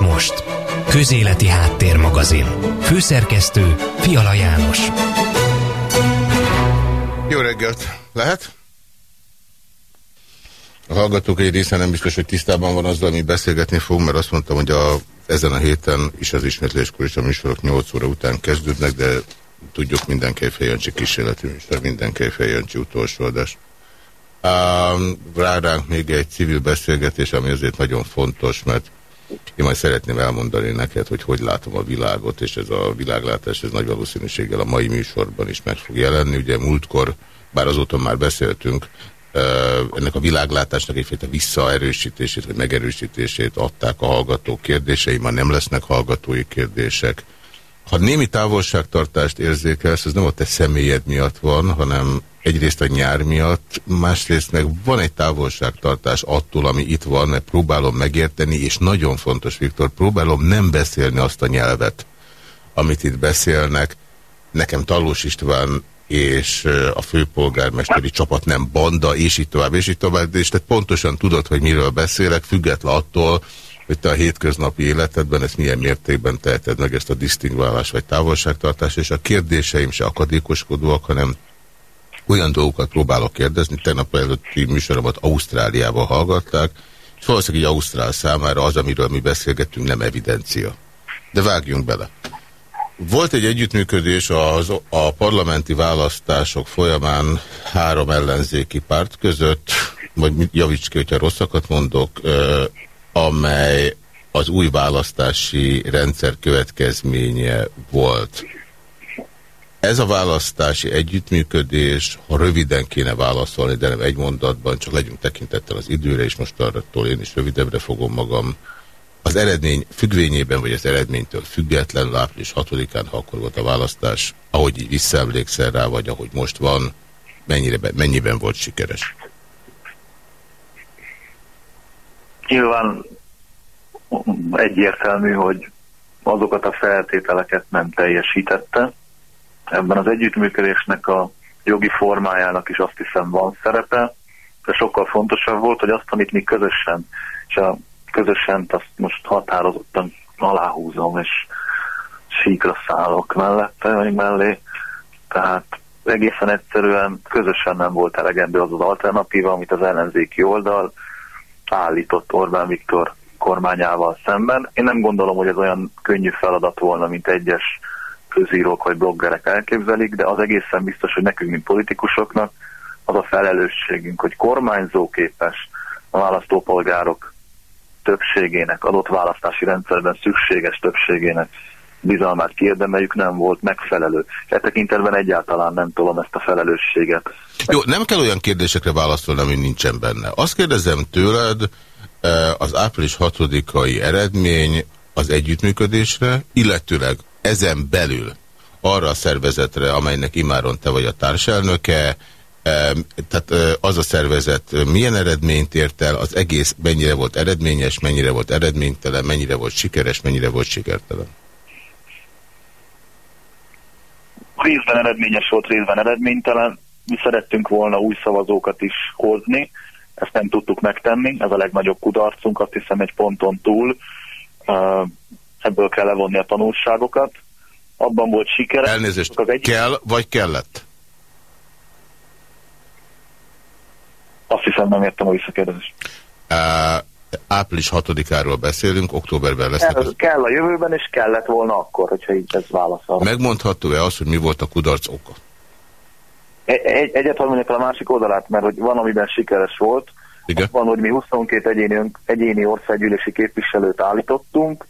most. Közéleti Háttérmagazin. Főszerkesztő Fiala János. Jó reggelt! Lehet? A hallgatók egy része nem biztos, hogy tisztában van azzal, amit beszélgetni fog, mert azt mondtam, hogy a, ezen a héten is az ismétléskor is a műsorok 8 óra után kezdődnek, de tudjuk minden Kejfejancsi kísérleti műsor, minden Kejfejancsi utolsó adás. Rá ránk még egy civil beszélgetés, ami azért nagyon fontos, mert én majd szeretném elmondani neked, hogy hogy látom a világot, és ez a világlátás ez nagy valószínűséggel a mai műsorban is meg fog jelenni. Ugye múltkor, bár azóta már beszéltünk, ennek a világlátásnak egyfajta visszaerősítését, vagy megerősítését adták a hallgatók kérdései, ma nem lesznek hallgatói kérdések. Ha némi távolságtartást érzékelsz, ez nem a te személyed miatt van, hanem egyrészt a nyár miatt, másrészt meg van egy távolságtartás attól, ami itt van, mert próbálom megérteni, és nagyon fontos, Viktor, próbálom nem beszélni azt a nyelvet, amit itt beszélnek. Nekem Talós István és a főpolgármesteri csapat nem banda, és így tovább, és így tovább, és te pontosan tudod, hogy miről beszélek, független attól, hogy te a hétköznapi életedben ezt milyen mértékben teheted meg ezt a disztingválás vagy távolságtartás, és a kérdéseim se akadékoskodóak, hanem olyan dolgokat próbálok kérdezni, tegnap előtti műsoromat Ausztráliában hallgatták, és valószínűleg egy Ausztrál számára az, amiről mi beszélgetünk, nem evidencia. De vágjunk bele. Volt egy együttműködés az, a parlamenti választások folyamán három ellenzéki párt között, vagy javíts ki, hogyha rosszakat mondok, amely az új választási rendszer következménye volt. Ez a választási együttműködés, ha röviden kéne válaszolni, de nem egy mondatban, csak legyünk tekintettel az időre, és most arra én is rövidebbre fogom magam. Az eredmény függvényében, vagy az eredménytől függetlenül április 6-án, ha akkor volt a választás, ahogy így visszaemlékszel rá, vagy ahogy most van, mennyire, mennyiben volt sikeres? Nyilván egyértelmű, hogy azokat a feltételeket nem teljesítette, ebben az együttműködésnek a jogi formájának is azt hiszem van szerepe, de sokkal fontosabb volt, hogy azt, amit mi közösen, és a közösen azt most határozottan aláhúzom, és síkra szállok mellette, vagy mellé, tehát egészen egyszerűen közösen nem volt elegendő az az alternatíva, amit az ellenzéki oldal állított Orbán Viktor kormányával szemben. Én nem gondolom, hogy ez olyan könnyű feladat volna, mint egyes közírók vagy bloggerek elképzelik, de az egészen biztos, hogy nekünk, mint politikusoknak az a felelősségünk, hogy kormányzóképes a választópolgárok többségének, adott választási rendszerben szükséges többségének bizalmát kiérdemeljük, nem volt megfelelő. E tekintetben egyáltalán nem tolom ezt a felelősséget. Jó, nem kell olyan kérdésekre válaszolni, ami nincsen benne. Azt kérdezem tőled, eh, az április 6-ai eredmény az együttműködésre, illetőleg ezen belül arra a szervezetre, amelynek imáron te vagy a társelnöke, tehát az a szervezet milyen eredményt ért el, az egész mennyire volt eredményes, mennyire volt eredménytelen, mennyire volt sikeres, mennyire volt sikertelen? Részben eredményes volt, részben eredménytelen. Mi szerettünk volna új szavazókat is hozni, ezt nem tudtuk megtenni, ez a legnagyobb kudarcunk, azt hiszem egy ponton túl ebből kell levonni a tanulságokat. Abban volt sikere. Elnézést, az egy... kell vagy kellett? Azt hiszem nem értem a visszakérdezést. Uh, április 6-áról beszélünk, októberben lesznek... Ez az... Kell a jövőben, és kellett volna akkor, hogyha így ez válaszol. Megmondható-e az, hogy mi volt a kudarc oka? Egy, egy, egyet mondjak a másik oldalát, mert hogy van, amiben sikeres volt. Igen? Van, hogy mi 22 egyéni, egyéni országgyűlési képviselőt állítottunk,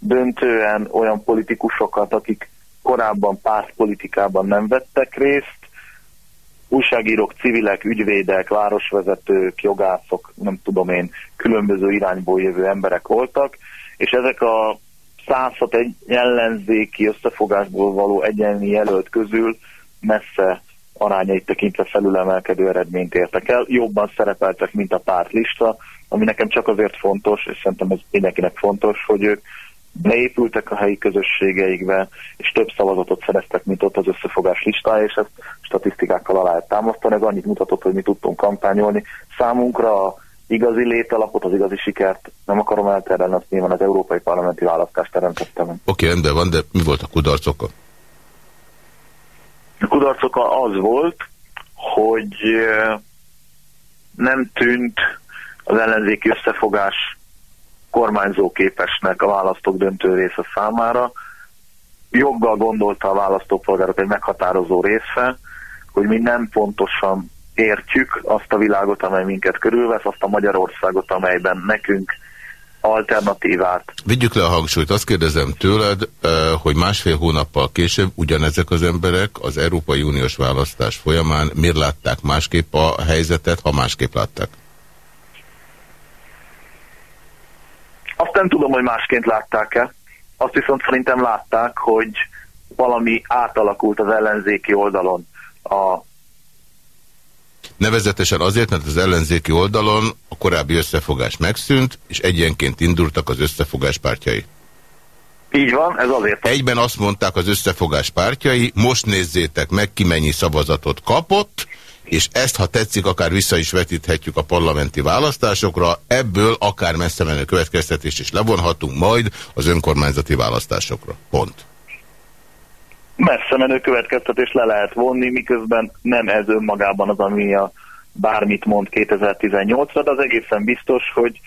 döntően olyan politikusokat, akik korábban pártpolitikában nem vettek részt, újságírók, civilek, ügyvédek, városvezetők, jogászok, nem tudom én, különböző irányból jövő emberek voltak, és ezek a 106 egy ellenzéki összefogásból való egyenli jelölt közül messze arányait tekintve felülemelkedő eredményt értek el. Jobban szerepeltek, mint a pártlista, ami nekem csak azért fontos, és szerintem ez mindenkinek fontos, hogy ők beépültek a helyi közösségeikbe, és több szavazatot szereztek, mint ott az összefogás listája, és ezt statisztikákkal alá lehet támasztani. Ez annyit mutatott, hogy mi tudtunk kampányolni. Számunkra a igazi létalapot, az igazi sikert nem akarom elterelni, azt nyilván az európai parlamenti választást teremtettem. Oké, okay, rendben van, de mi volt a kudarc oka? A kudarc oka az volt, hogy nem tűnt az ellenzéki összefogás kormányzó képesnek a választók döntő része számára. Joggal gondolta a választópolgárok egy meghatározó része, hogy mi nem pontosan értjük azt a világot, amely minket körülvesz, azt a Magyarországot, amelyben nekünk alternatívát. Vigyük le a hangsúlyt. Azt kérdezem tőled, eh, hogy másfél hónappal később ugyanezek az emberek az Európai Uniós választás folyamán miért látták másképp a helyzetet, ha másképp látták? Azt nem tudom, hogy másként látták-e. Azt viszont szerintem látták, hogy valami átalakult az ellenzéki oldalon. A Nevezetesen azért, mert az ellenzéki oldalon a korábbi összefogás megszűnt, és egyenként indultak az összefogás pártjai. Így van, ez azért. Egyben azt mondták az összefogás pártjai, most nézzétek meg, ki mennyi szavazatot kapott, és ezt, ha tetszik, akár vissza is vetíthetjük a parlamenti választásokra, ebből akár messze menő következtetést is levonhatunk majd az önkormányzati választásokra. Pont. Messze menő következtetést le lehet vonni, miközben nem ez önmagában az, ami a bármit mond 2018-ra, de az egészen biztos, hogy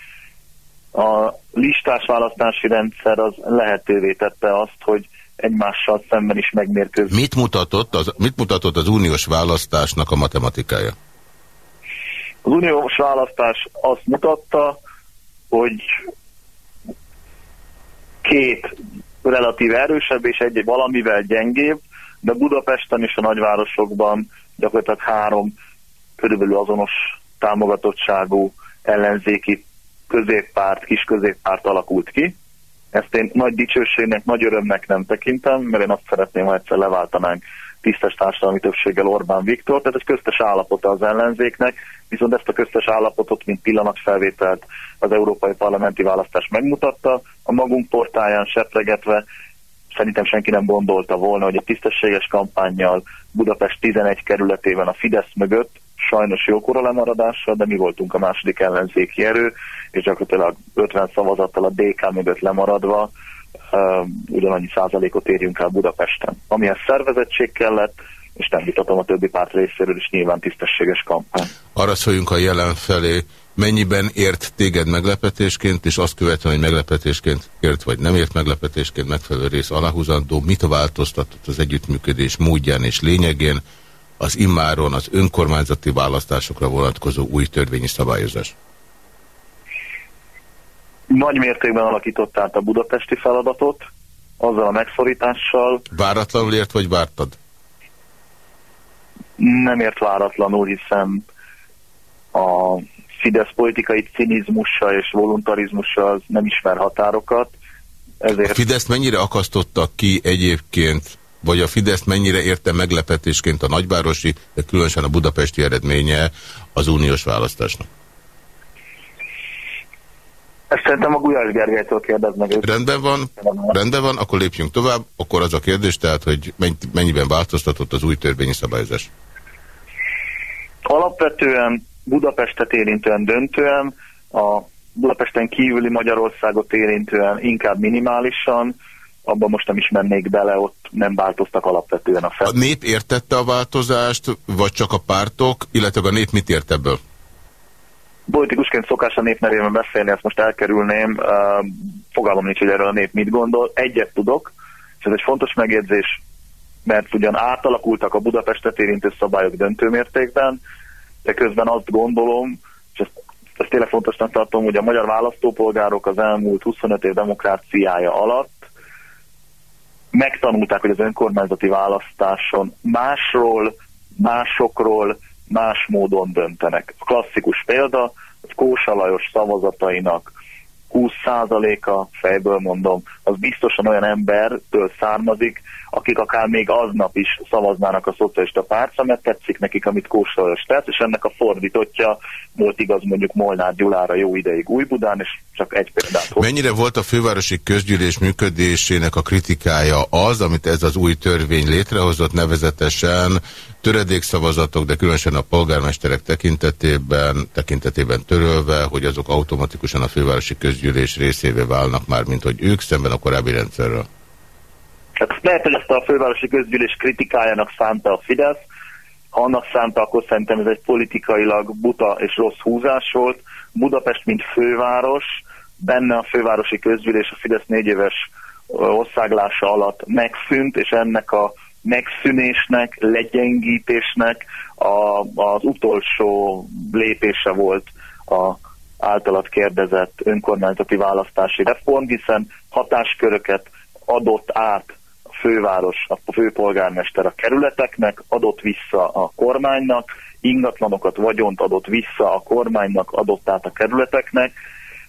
a listás választási rendszer az lehetővé tette azt, hogy egymással szemben is megmérkőzni. Mit mutatott az, mit mutatott az uniós választásnak a matematikája? Az uniós választás azt mutatta, hogy két relatív erősebb és egy valamivel gyengébb, de Budapesten és a nagyvárosokban gyakorlatilag három körülbelül azonos támogatottságú ellenzéki középpárt, kis középpárt alakult ki. Ezt én nagy dicsőségnek, nagy örömnek nem tekintem, mert én azt szeretném, ha egyszer leváltanánk tisztes társadalmi többséggel Orbán Viktor, tehát ez köztes állapota az ellenzéknek, viszont ezt a köztes állapotot, mint pillanatfelvételt az Európai Parlamenti Választás megmutatta, a magunk portáján sepregetve szerintem senki nem gondolta volna, hogy a tisztességes kampányjal Budapest 11 kerületében a Fidesz mögött sajnos jókora lemaradással, de mi voltunk a második ellenzéki erő, és gyakorlatilag 50 szavazattal a DK mögött lemaradva uh, ugyanannyi százalékot érjünk el Budapesten. Amihez szervezettség kellett, és nem vitatom a többi párt részéről is nyilván tisztességes kampány. Arra szóljunk a jelen felé, mennyiben ért téged meglepetésként, és azt követően, hogy meglepetésként ért, vagy nem ért meglepetésként megfelelő rész aláhúzandó, mit változtatott az együttműködés módján és lényegén, az immáron az önkormányzati választásokra vonatkozó új törvényi szabályozás? Nagy mértékben alakított át a budapesti feladatot, azzal a megszorítással. Váratlanul ért, vagy vártad? Nem ért váratlanul, hiszen a Fidesz politikai cinizmussal és voluntarizmussal az nem ismer határokat. Ezért... A Fidesz mennyire akasztotta ki egyébként vagy a Fidesz mennyire érte meglepetésként a nagyvárosi, de különösen a budapesti eredménye az uniós választásnak? Ezt szerintem a Gulyás Gergelytől kérdez meg. Rendben van, rendben van, akkor lépjünk tovább. Akkor az a kérdés tehát, hogy mennyiben változtatott az új törvényi szabályozás? Alapvetően Budapestet érintően döntően, a Budapesten kívüli Magyarországot érintően inkább minimálisan, abban most nem is mennék bele, ott nem változtak alapvetően a fel. A nép értette a változást, vagy csak a pártok, illetve a nép mit ért ebből? Politikusként szokás a nép nevében beszélni, ezt most elkerülném. Fogalmam nincs, hogy erről a nép mit gondol. Egyet tudok, és ez egy fontos megjegyzés, mert ugyan átalakultak a Budapestet érintő szabályok döntőmértékben, de közben azt gondolom, és ezt, ezt tényleg fontosnak tartom, hogy a magyar választópolgárok az elmúlt 25 év demokráciája alatt megtanulták, hogy az önkormányzati választáson másról, másokról, más módon döntenek. A klasszikus példa, hogy Kósa Lajos szavazatainak 20%-a, fejből mondom, az biztosan olyan embertől származik, akik akár még aznap is szavaznának a szocialista pártra, mert tetszik nekik, amit Kósa tett, és ennek a fordítottja volt igaz mondjuk Molnár Gyulára jó ideig Újbudán, és csak egy példát. Mennyire volt a fővárosi közgyűlés működésének a kritikája az, amit ez az új törvény létrehozott, nevezetesen töredékszavazatok, de különösen a polgármesterek tekintetében, tekintetében törölve, hogy azok automatikusan a fővárosi közgyűlés részévé válnak már, mint hogy ők szemben a korábbi rendszerről? Hát lehet, hogy ezt a fővárosi közgyűlés kritikájának szánta a Fidesz, ha annak szánta, akkor szerintem ez egy politikailag buta és rossz húzás volt. Budapest, mint főváros, benne a fővárosi közgyűlés a Fidesz négy éves országlása alatt megszűnt, és ennek a megszűnésnek, legyengítésnek a, az utolsó lépése volt a általat kérdezett önkormányzati választási reform, hiszen hatásköröket adott át a főváros, a főpolgármester a kerületeknek, adott vissza a kormánynak, ingatlanokat, vagyont adott vissza a kormánynak, adott át a kerületeknek.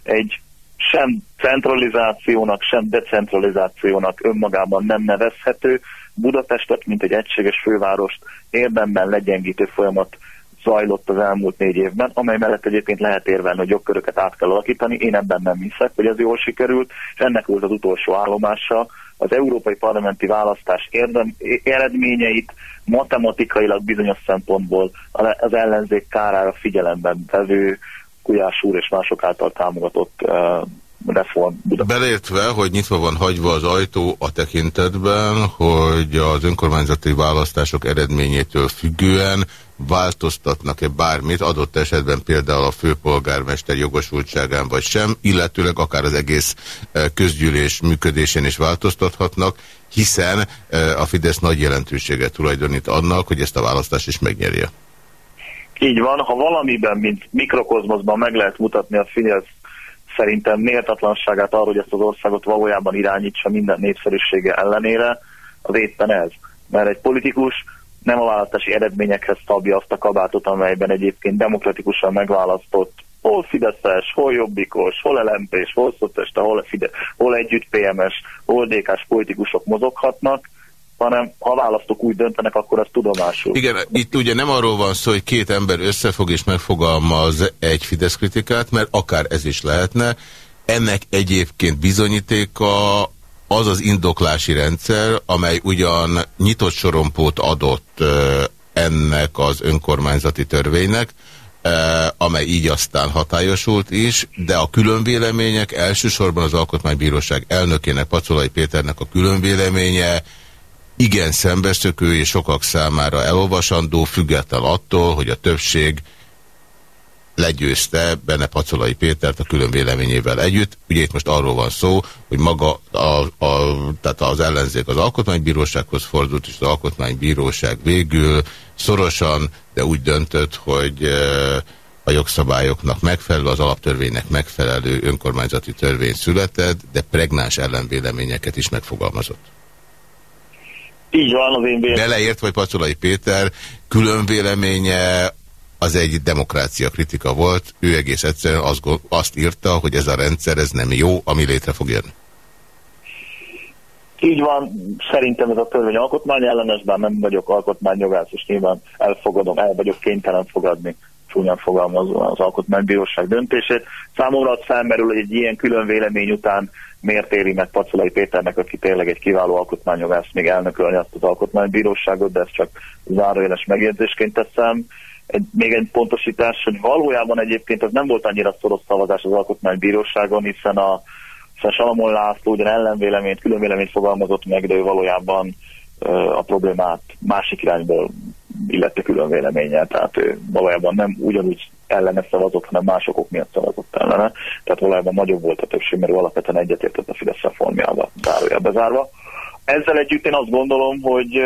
Egy sem centralizációnak, sem decentralizációnak önmagában nem nevezhető. Budapestet, mint egy egységes fővárost érdemben legyengítő folyamat zajlott az elmúlt négy évben, amely mellett egyébként lehet érvelni, hogy jogköröket át kell alakítani. Én ebben nem hiszek, hogy ez jól sikerült, és ennek volt az utolsó állomása. Az európai parlamenti választás érdem, eredményeit matematikailag bizonyos szempontból az ellenzék kárára figyelemben vevő Kujás úr és mások által támogatott uh, reform. Beleértve, hogy nyitva van hagyva az ajtó a tekintetben, hogy az önkormányzati választások eredményétől függően változtatnak-e bármit, adott esetben például a főpolgármester jogosultságán vagy sem, illetőleg akár az egész közgyűlés működésén is változtathatnak, hiszen a Fidesz nagy jelentőséget tulajdonít annak, hogy ezt a választást is megnyerje. Így van, ha valamiben, mint mikrokozmoszban meg lehet mutatni a Fidesz szerintem méltatlanságát arra, hogy ezt az országot valójában irányítsa minden népszerűsége ellenére, az éppen ez. Mert egy politikus nem a választási eredményekhez szabja azt a kabátot, amelyben egyébként demokratikusan megválasztott hol Fideszes, hol Jobbikos, hol lmp hol Szocialista, hol, hol együtt PMS, hol DK-s politikusok mozoghatnak, hanem ha választók úgy döntenek, akkor az tudomásul. Igen, itt ugye nem arról van szó, hogy két ember összefog és megfogalmaz egy Fidesz kritikát, mert akár ez is lehetne. Ennek egyébként bizonyítéka az az indoklási rendszer, amely ugyan nyitott sorompót adott ennek az önkormányzati törvénynek, amely így aztán hatályosult is, de a különvélemények elsősorban az Alkotmánybíróság elnökének, Pacolai Péternek a különvéleménye igen szembeszökő és sokak számára elolvasandó, független attól, hogy a többség legyőzte Benne Pacolai Pétert a külön véleményével együtt. Ugye itt most arról van szó, hogy maga a, a, tehát az ellenzék az alkotmánybírósághoz fordult, és az alkotmánybíróság végül szorosan, de úgy döntött, hogy e, a jogszabályoknak megfelelő, az alaptörvénynek megfelelő önkormányzati törvény született, de pregnáns ellenvéleményeket is megfogalmazott. Így van, az én véleményem. Beleért, vagy Pacolai Péter külön véleménye az egy demokrácia kritika volt. Ő egész egyszerűen azt, azt írta, hogy ez a rendszer ez nem jó, ami létre fog jönni. Így van, szerintem ez a törvény alkotmány ellenes, bár nem vagyok alkotmányjogász, és nyilván elfogadom, el vagyok kénytelen fogadni csúnyán fogalmazva az alkotmánybíróság döntését. Számomra az felmerül, hogy egy ilyen külön vélemény után miért éri meg Pacolai Péternek, aki tényleg egy kiváló alkotmányjogász, még elnökölni azt az alkotmánybíróságot, de ezt csak zárójeles megjegyzésként teszem. Egy, még egy pontosítás, hogy valójában egyébként az nem volt annyira szoros szavazás az alkotmánybíróságon, hiszen a hiszen Salamon László ugyan ellenvéleményt, különvéleményt fogalmazott meg, de ő valójában a problémát másik irányból illette külön véleménye, tehát ő valójában nem ugyanúgy ellene szavazott, hanem mások ok miatt szavazott ellene. Tehát valójában nagyobb volt a többség, mert alapvetően egyetértett a Fidesz reformjába, zárója bezárva. Ezzel együtt én azt gondolom, hogy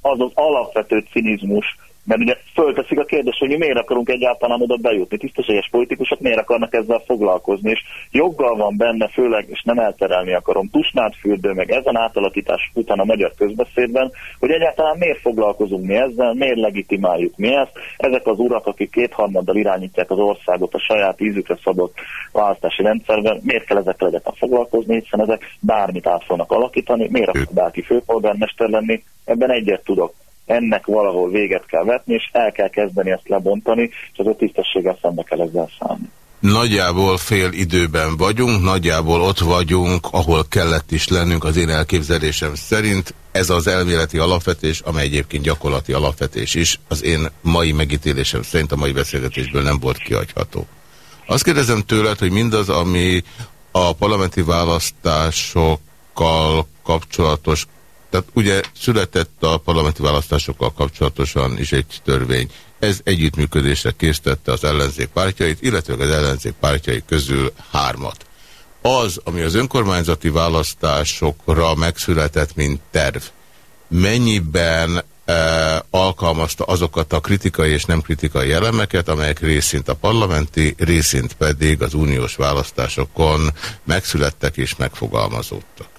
az az alapvető cinizmus, mert ugye fölteszik a kérdést, hogy mi miért akarunk egyáltalán oda bejutni. Tisztességes politikusok miért akarnak ezzel foglalkozni, és joggal van benne, főleg, és nem elterelni akarom, Tusnád fürdő, meg ezen átalakítás után a magyar közbeszédben, hogy egyáltalán miért foglalkozunk mi ezzel, miért legitimáljuk mi ezt. Ezek az urak, akik kétharmaddal irányítják az országot a saját ízükre szabott választási rendszerben, miért kell ezekkel egyáltalán foglalkozni, hiszen ezek bármit át fognak alakítani, miért akar bárki főpolgármester lenni, ebben egyet tudok ennek valahol véget kell vetni, és el kell kezdeni ezt lebontani, és az a tisztességgel szembe kell ezzel szállni. Nagyjából fél időben vagyunk, nagyjából ott vagyunk, ahol kellett is lennünk az én elképzelésem szerint. Ez az elméleti alapvetés, amely egyébként gyakorlati alapvetés is, az én mai megítélésem szerint a mai beszélgetésből nem volt kihagyható. Azt kérdezem tőled, hogy mindaz, ami a parlamenti választásokkal kapcsolatos, tehát ugye született a parlamenti választásokkal kapcsolatosan is egy törvény. Ez együttműködésre késztette az ellenzék pártjait, illetve az ellenzék pártjai közül hármat. Az, ami az önkormányzati választásokra megszületett, mint terv, mennyiben e, alkalmazta azokat a kritikai és nem kritikai elemeket, amelyek részint a parlamenti, részint pedig az uniós választásokon megszülettek és megfogalmazódtak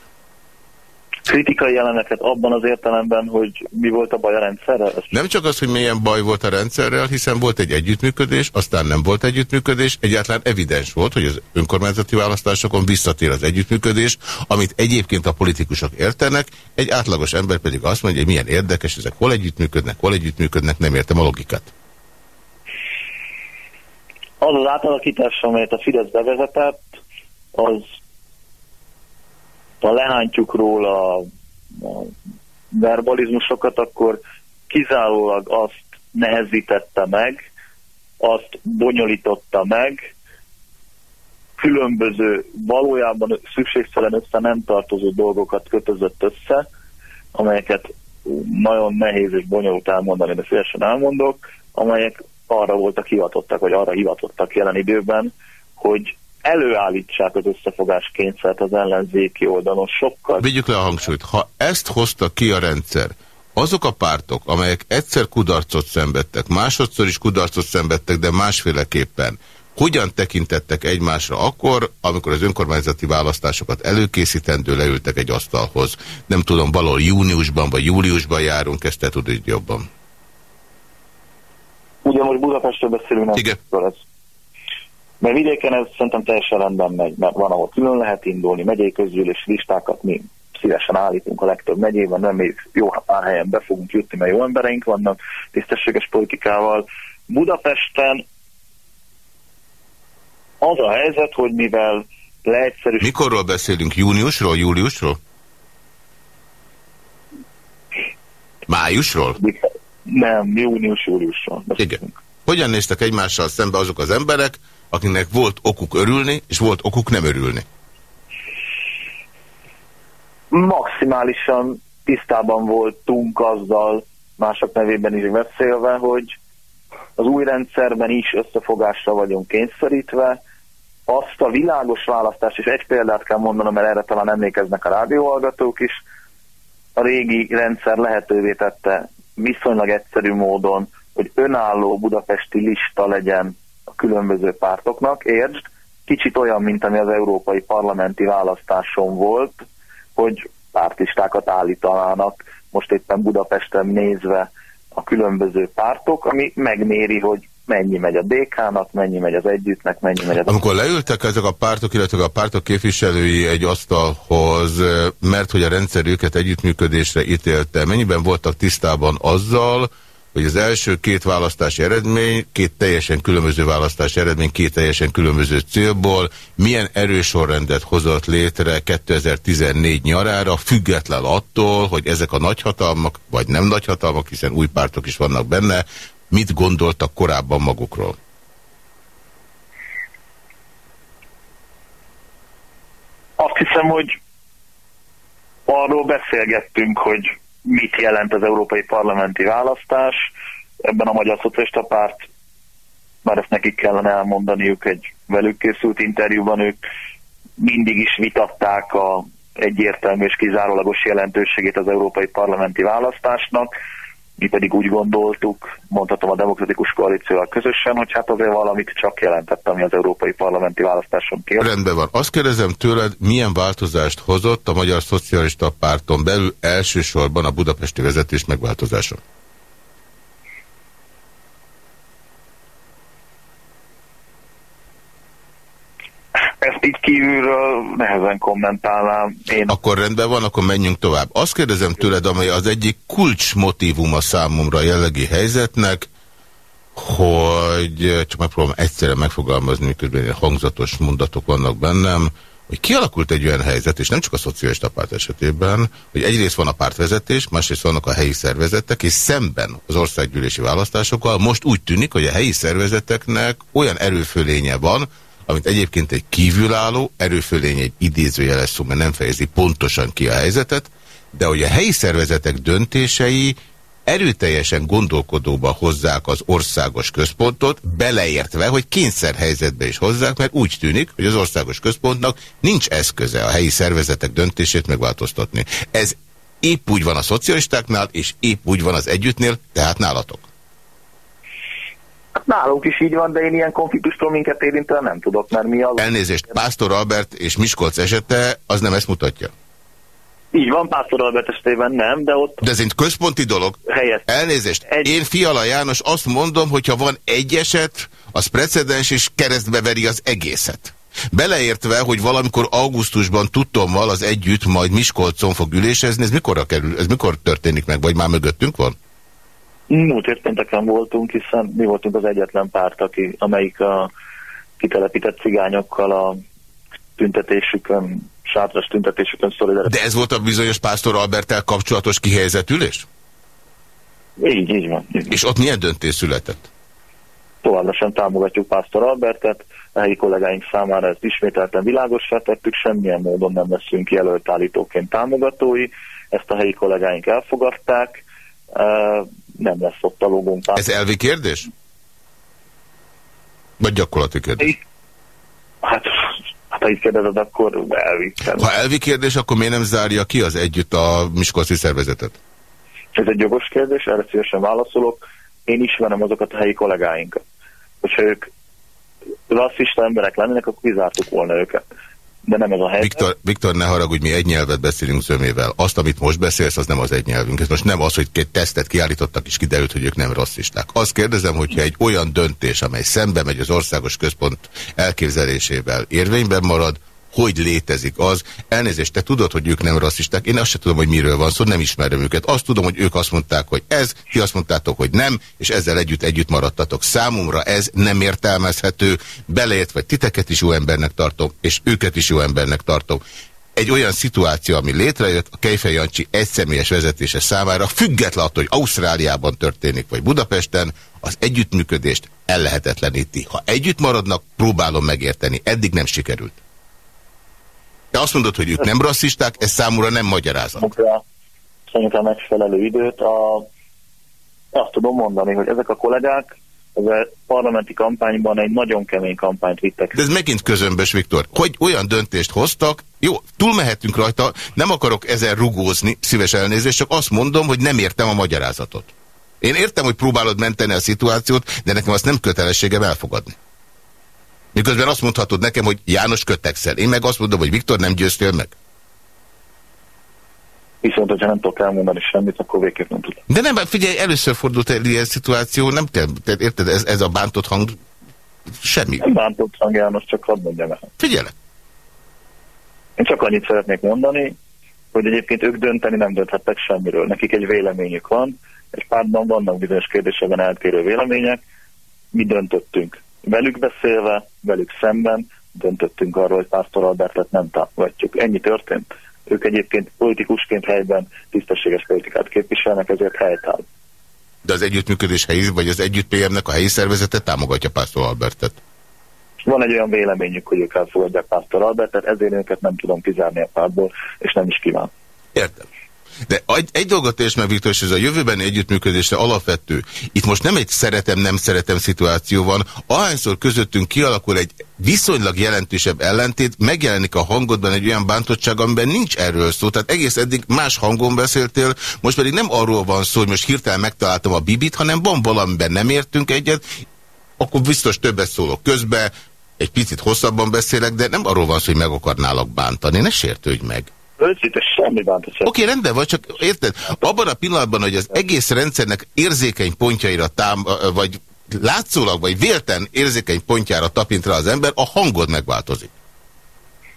kritikai elemeket abban az értelemben, hogy mi volt a baj a rendszerrel? Ezt nem csak az, hogy milyen baj volt a rendszerrel, hiszen volt egy együttműködés, aztán nem volt együttműködés, egyáltalán evidens volt, hogy az önkormányzati választásokon visszatér az együttműködés, amit egyébként a politikusok értenek, egy átlagos ember pedig azt mondja, hogy milyen érdekes, ezek hol együttműködnek, hol együttműködnek, nem értem a logikát. Az az átalakítás, amelyet a Fidesz bevezetett, az lehántjuk róla a verbalizmusokat, akkor kizárólag azt nehezítette meg, azt bonyolította meg, különböző, valójában szükségszerűen össze nem tartozó dolgokat kötözött össze, amelyeket nagyon nehéz és bonyolult elmondani, de szívesen elmondok, amelyek arra voltak hivatottak, vagy arra hivatottak jelen időben, hogy előállítsák az összefogás kényszert az ellenzéki oldalon sokkal. Vigyük le a hangsúlyt. Ha ezt hozta ki a rendszer, azok a pártok, amelyek egyszer kudarcot szenvedtek, másodszor is kudarcot szenvedtek, de másféleképpen, hogyan tekintettek egymásra akkor, amikor az önkormányzati választásokat előkészítendő leültek egy asztalhoz. Nem tudom, valahol júniusban vagy júliusban járunk, ezt te tudod jobban. Ugye most Budapestről beszélünk, Igen. Ez mert vidéken ez szerintem teljesen rendben megy, mert van, ahol külön lehet indulni, megyei közgyűlés listákat mi szívesen állítunk a legtöbb megyében, nem még jó pár helyen be fogunk jutni, mert jó embereink vannak tisztességes politikával. Budapesten az a helyzet, hogy mivel leegyszerűs... Mikorról beszélünk? Júniusról, júliusról? Májusról? Nem, június-júliusról. Igen. Hogyan néztek egymással szembe azok az emberek, akiknek volt okuk örülni, és volt okuk nem örülni? Maximálisan tisztában voltunk azzal, mások nevében is beszélve, hogy az új rendszerben is összefogásra vagyunk kényszerítve. Azt a világos választást, és egy példát kell mondanom, mert erre talán emlékeznek a rádióhallgatók is, a régi rendszer lehetővé tette viszonylag egyszerű módon, hogy önálló budapesti lista legyen különböző pártoknak. Értsd, kicsit olyan, mint ami az európai parlamenti választáson volt, hogy pártistákat állítanának most éppen Budapesten nézve a különböző pártok, ami megméri, hogy mennyi megy a DK-nak, mennyi megy az együttnek, mennyi megy az... Amikor leültek ezek a pártok, illetve a pártok képviselői egy asztalhoz, mert hogy a rendszer őket együttműködésre ítélte, mennyiben voltak tisztában azzal, hogy az első két választási eredmény, két teljesen különböző választási eredmény, két teljesen különböző célból milyen erősorrendet hozott létre 2014 nyarára, független attól, hogy ezek a nagyhatalmak, vagy nem nagyhatalmak, hiszen új pártok is vannak benne, mit gondoltak korábban magukról? Azt hiszem, hogy arról beszélgettünk, hogy mit jelent az európai parlamenti választás. Ebben a Magyar Szocialista Párt, már ezt nekik kellene elmondaniuk egy velük készült interjúban, ők mindig is vitatták a egyértelmű és kizárólagos jelentőségét az európai parlamenti választásnak mi pedig úgy gondoltuk, mondhatom a demokratikus koalícióval közösen, hogy hát azért valamit csak jelentett, ami az európai parlamenti választáson kért. Rendben van. Azt kérdezem tőled, milyen változást hozott a Magyar Szocialista Párton belül elsősorban a budapesti vezetés megváltozása? Ezt így kívülről nehezen kommentálnám. Én... Akkor rendben van, akkor menjünk tovább. Azt kérdezem tőled, amely az egyik kulcsmotívuma számomra a jellegi helyzetnek, hogy hogy csak megpróbálom egyszerre megfogalmazni, miközben hangzatos mondatok vannak bennem, hogy kialakult egy olyan helyzet, és nem csak a szocialista párt esetében, hogy egyrészt van a pártvezetés, másrészt vannak a helyi szervezetek, és szemben az országgyűlési választásokkal most úgy tűnik, hogy a helyi szervezeteknek olyan erőfölénye van, amit egyébként egy kívülálló, erőfölény egy idézőjeles szó, mert nem fejezi pontosan ki a helyzetet, de hogy a helyi szervezetek döntései erőteljesen gondolkodóba hozzák az országos központot, beleértve, hogy kényszerhelyzetbe is hozzák, mert úgy tűnik, hogy az országos központnak nincs eszköze a helyi szervezetek döntését megváltoztatni. Ez épp úgy van a szocialistáknál, és épp úgy van az együttnél, tehát nálatok. Nálunk is így van, de én ilyen konfliktustól minket érintően nem tudok, mert mi az... Elnézést, Pásztor Albert és Miskolc esete, az nem ezt mutatja? Így van, Pásztor Albert esetében nem, de ott... De ez egy központi dolog. Helyes. Elnézést. Egy... Én Fiala János azt mondom, hogyha van egy eset, az precedens és keresztbe veri az egészet. Beleértve, hogy valamikor augusztusban tudtommal az együtt majd Miskolcon fog ülésezni, ez mikor, kerül, ez mikor történik meg, vagy már mögöttünk van? Múlt érténteken voltunk, hiszen mi voltunk az egyetlen párt, aki, amelyik a kitelepített cigányokkal a tüntetésükön sátras tüntetésükön szolidaritás. De ez volt a bizonyos Pásztor Albertel kapcsolatos kihelyzetülés? Így, így van. Így. És ott milyen döntés született? Továbbra sem támogatjuk Pásztor Albertet, a helyi kollégáink számára ezt ismételten világosra tettük, semmilyen módon nem leszünk jelölt állítóként támogatói, ezt a helyi kollégáink elfogadták, nem lesz ott a logunk. Ez elvi kérdés? Vagy gyakorlati kérdés? Hát Hát ha így kérdezed, akkor elvi. Ha elvi kérdés, akkor miért nem zárja ki az együtt a Miskolci szervezetet? Ez egy jogos kérdés, erre szívesen válaszolok. Én ismerem azokat a helyi kollégáinkat. Hogyha ők rasszista emberek lennének, akkor kizártuk volna őket de nem ez a helyzet. Viktor, Viktor ne haragudj, mi egy nyelvet beszélünk zömével. Azt, amit most beszélsz, az nem az egy nyelvünk. Ez most nem az, hogy két tesztet kiállítottak, és kiderült, hogy ők nem rasszisták. Azt kérdezem, hogyha egy olyan döntés, amely szembe megy az országos központ elképzelésével érvényben marad, hogy létezik az. Elnézést, te tudod, hogy ők nem rasszisták. Én azt sem tudom, hogy miről van szó, nem ismerem őket. Azt tudom, hogy ők azt mondták, hogy ez, ti azt mondtátok, hogy nem, és ezzel együtt együtt maradtatok. Számomra ez nem értelmezhető, beleért, vagy titeket is jó embernek tartom, és őket is jó embernek tartom. Egy olyan szituáció, ami létrejött a Kejfej Jancsi egyszemélyes vezetése számára, független attól, hogy Ausztráliában történik, vagy Budapesten, az együttműködést ellehetetleníti. Ha együtt maradnak, próbálom megérteni. Eddig nem sikerült. Te azt mondod, hogy ők nem rasszisták, ez számúra nem magyarázat. Szerintem megfelelő időt. A, azt tudom mondani, hogy ezek a kollégák ez a parlamenti kampányban egy nagyon kemény kampányt vittek. De ez megint közömbös, Viktor. Hogy olyan döntést hoztak, jó, túlmehetünk rajta, nem akarok ezen rugózni, szíves elnézést, csak azt mondom, hogy nem értem a magyarázatot. Én értem, hogy próbálod menteni a szituációt, de nekem azt nem kötelességem elfogadni. Miközben azt mondhatod nekem, hogy János kötekszel. Én meg azt mondom, hogy Viktor nem győztél meg. Viszont, hogyha nem tudok elmondani semmit, akkor végképp nem tudom. De nem, figyelj, először fordult el ilyen szituáció, nem te, te érted, ez, ez a bántott hang, semmi. Nem bántott hang, János, csak hadd mondjam el. Figyelek. Én csak annyit szeretnék mondani, hogy egyébként ők dönteni nem dönthettek semmiről. Nekik egy véleményük van, egy pártban vannak bizonyos kérdésekben eltérő vélemények, mi döntöttünk velük beszélve, velük szemben döntöttünk arról, hogy Pásztor Albertet nem támogatjuk. Ennyi történt. Ők egyébként politikusként helyben tisztességes politikát képviselnek, ezért helytáll. De az együttműködés helyi, vagy az együttpr a helyi szervezete támogatja Pásztor Albertet? Van egy olyan véleményük, hogy ők elfogadják Pásztor Albertet, ezért őket nem tudom kizárni a pártból, és nem is kíván. Értem. De egy, egy dolgot és meg, Viktor, és ez a jövőbeni együttműködésre alapvető. Itt most nem egy szeretem-nem szeretem szituáció van. Ahányszor közöttünk kialakul egy viszonylag jelentősebb ellentét, megjelenik a hangodban egy olyan bántottság, amiben nincs erről szó. Tehát egész eddig más hangon beszéltél, most pedig nem arról van szó, hogy most hirtelen megtaláltam a bibit, hanem van valamiben nem értünk egyet, akkor biztos többet szólok közbe, egy picit hosszabban beszélek, de nem arról van szó, hogy meg akarnálak bántani. Ne sértődj meg. Őszinte semmi bántottság. Oké, okay, rendben vagy, csak érted? Abban a pillanatban, hogy az egész rendszernek érzékeny pontjaira tám, vagy látszólag, vagy vélten érzékeny pontjára tapint rá az ember, a hangod megváltozik.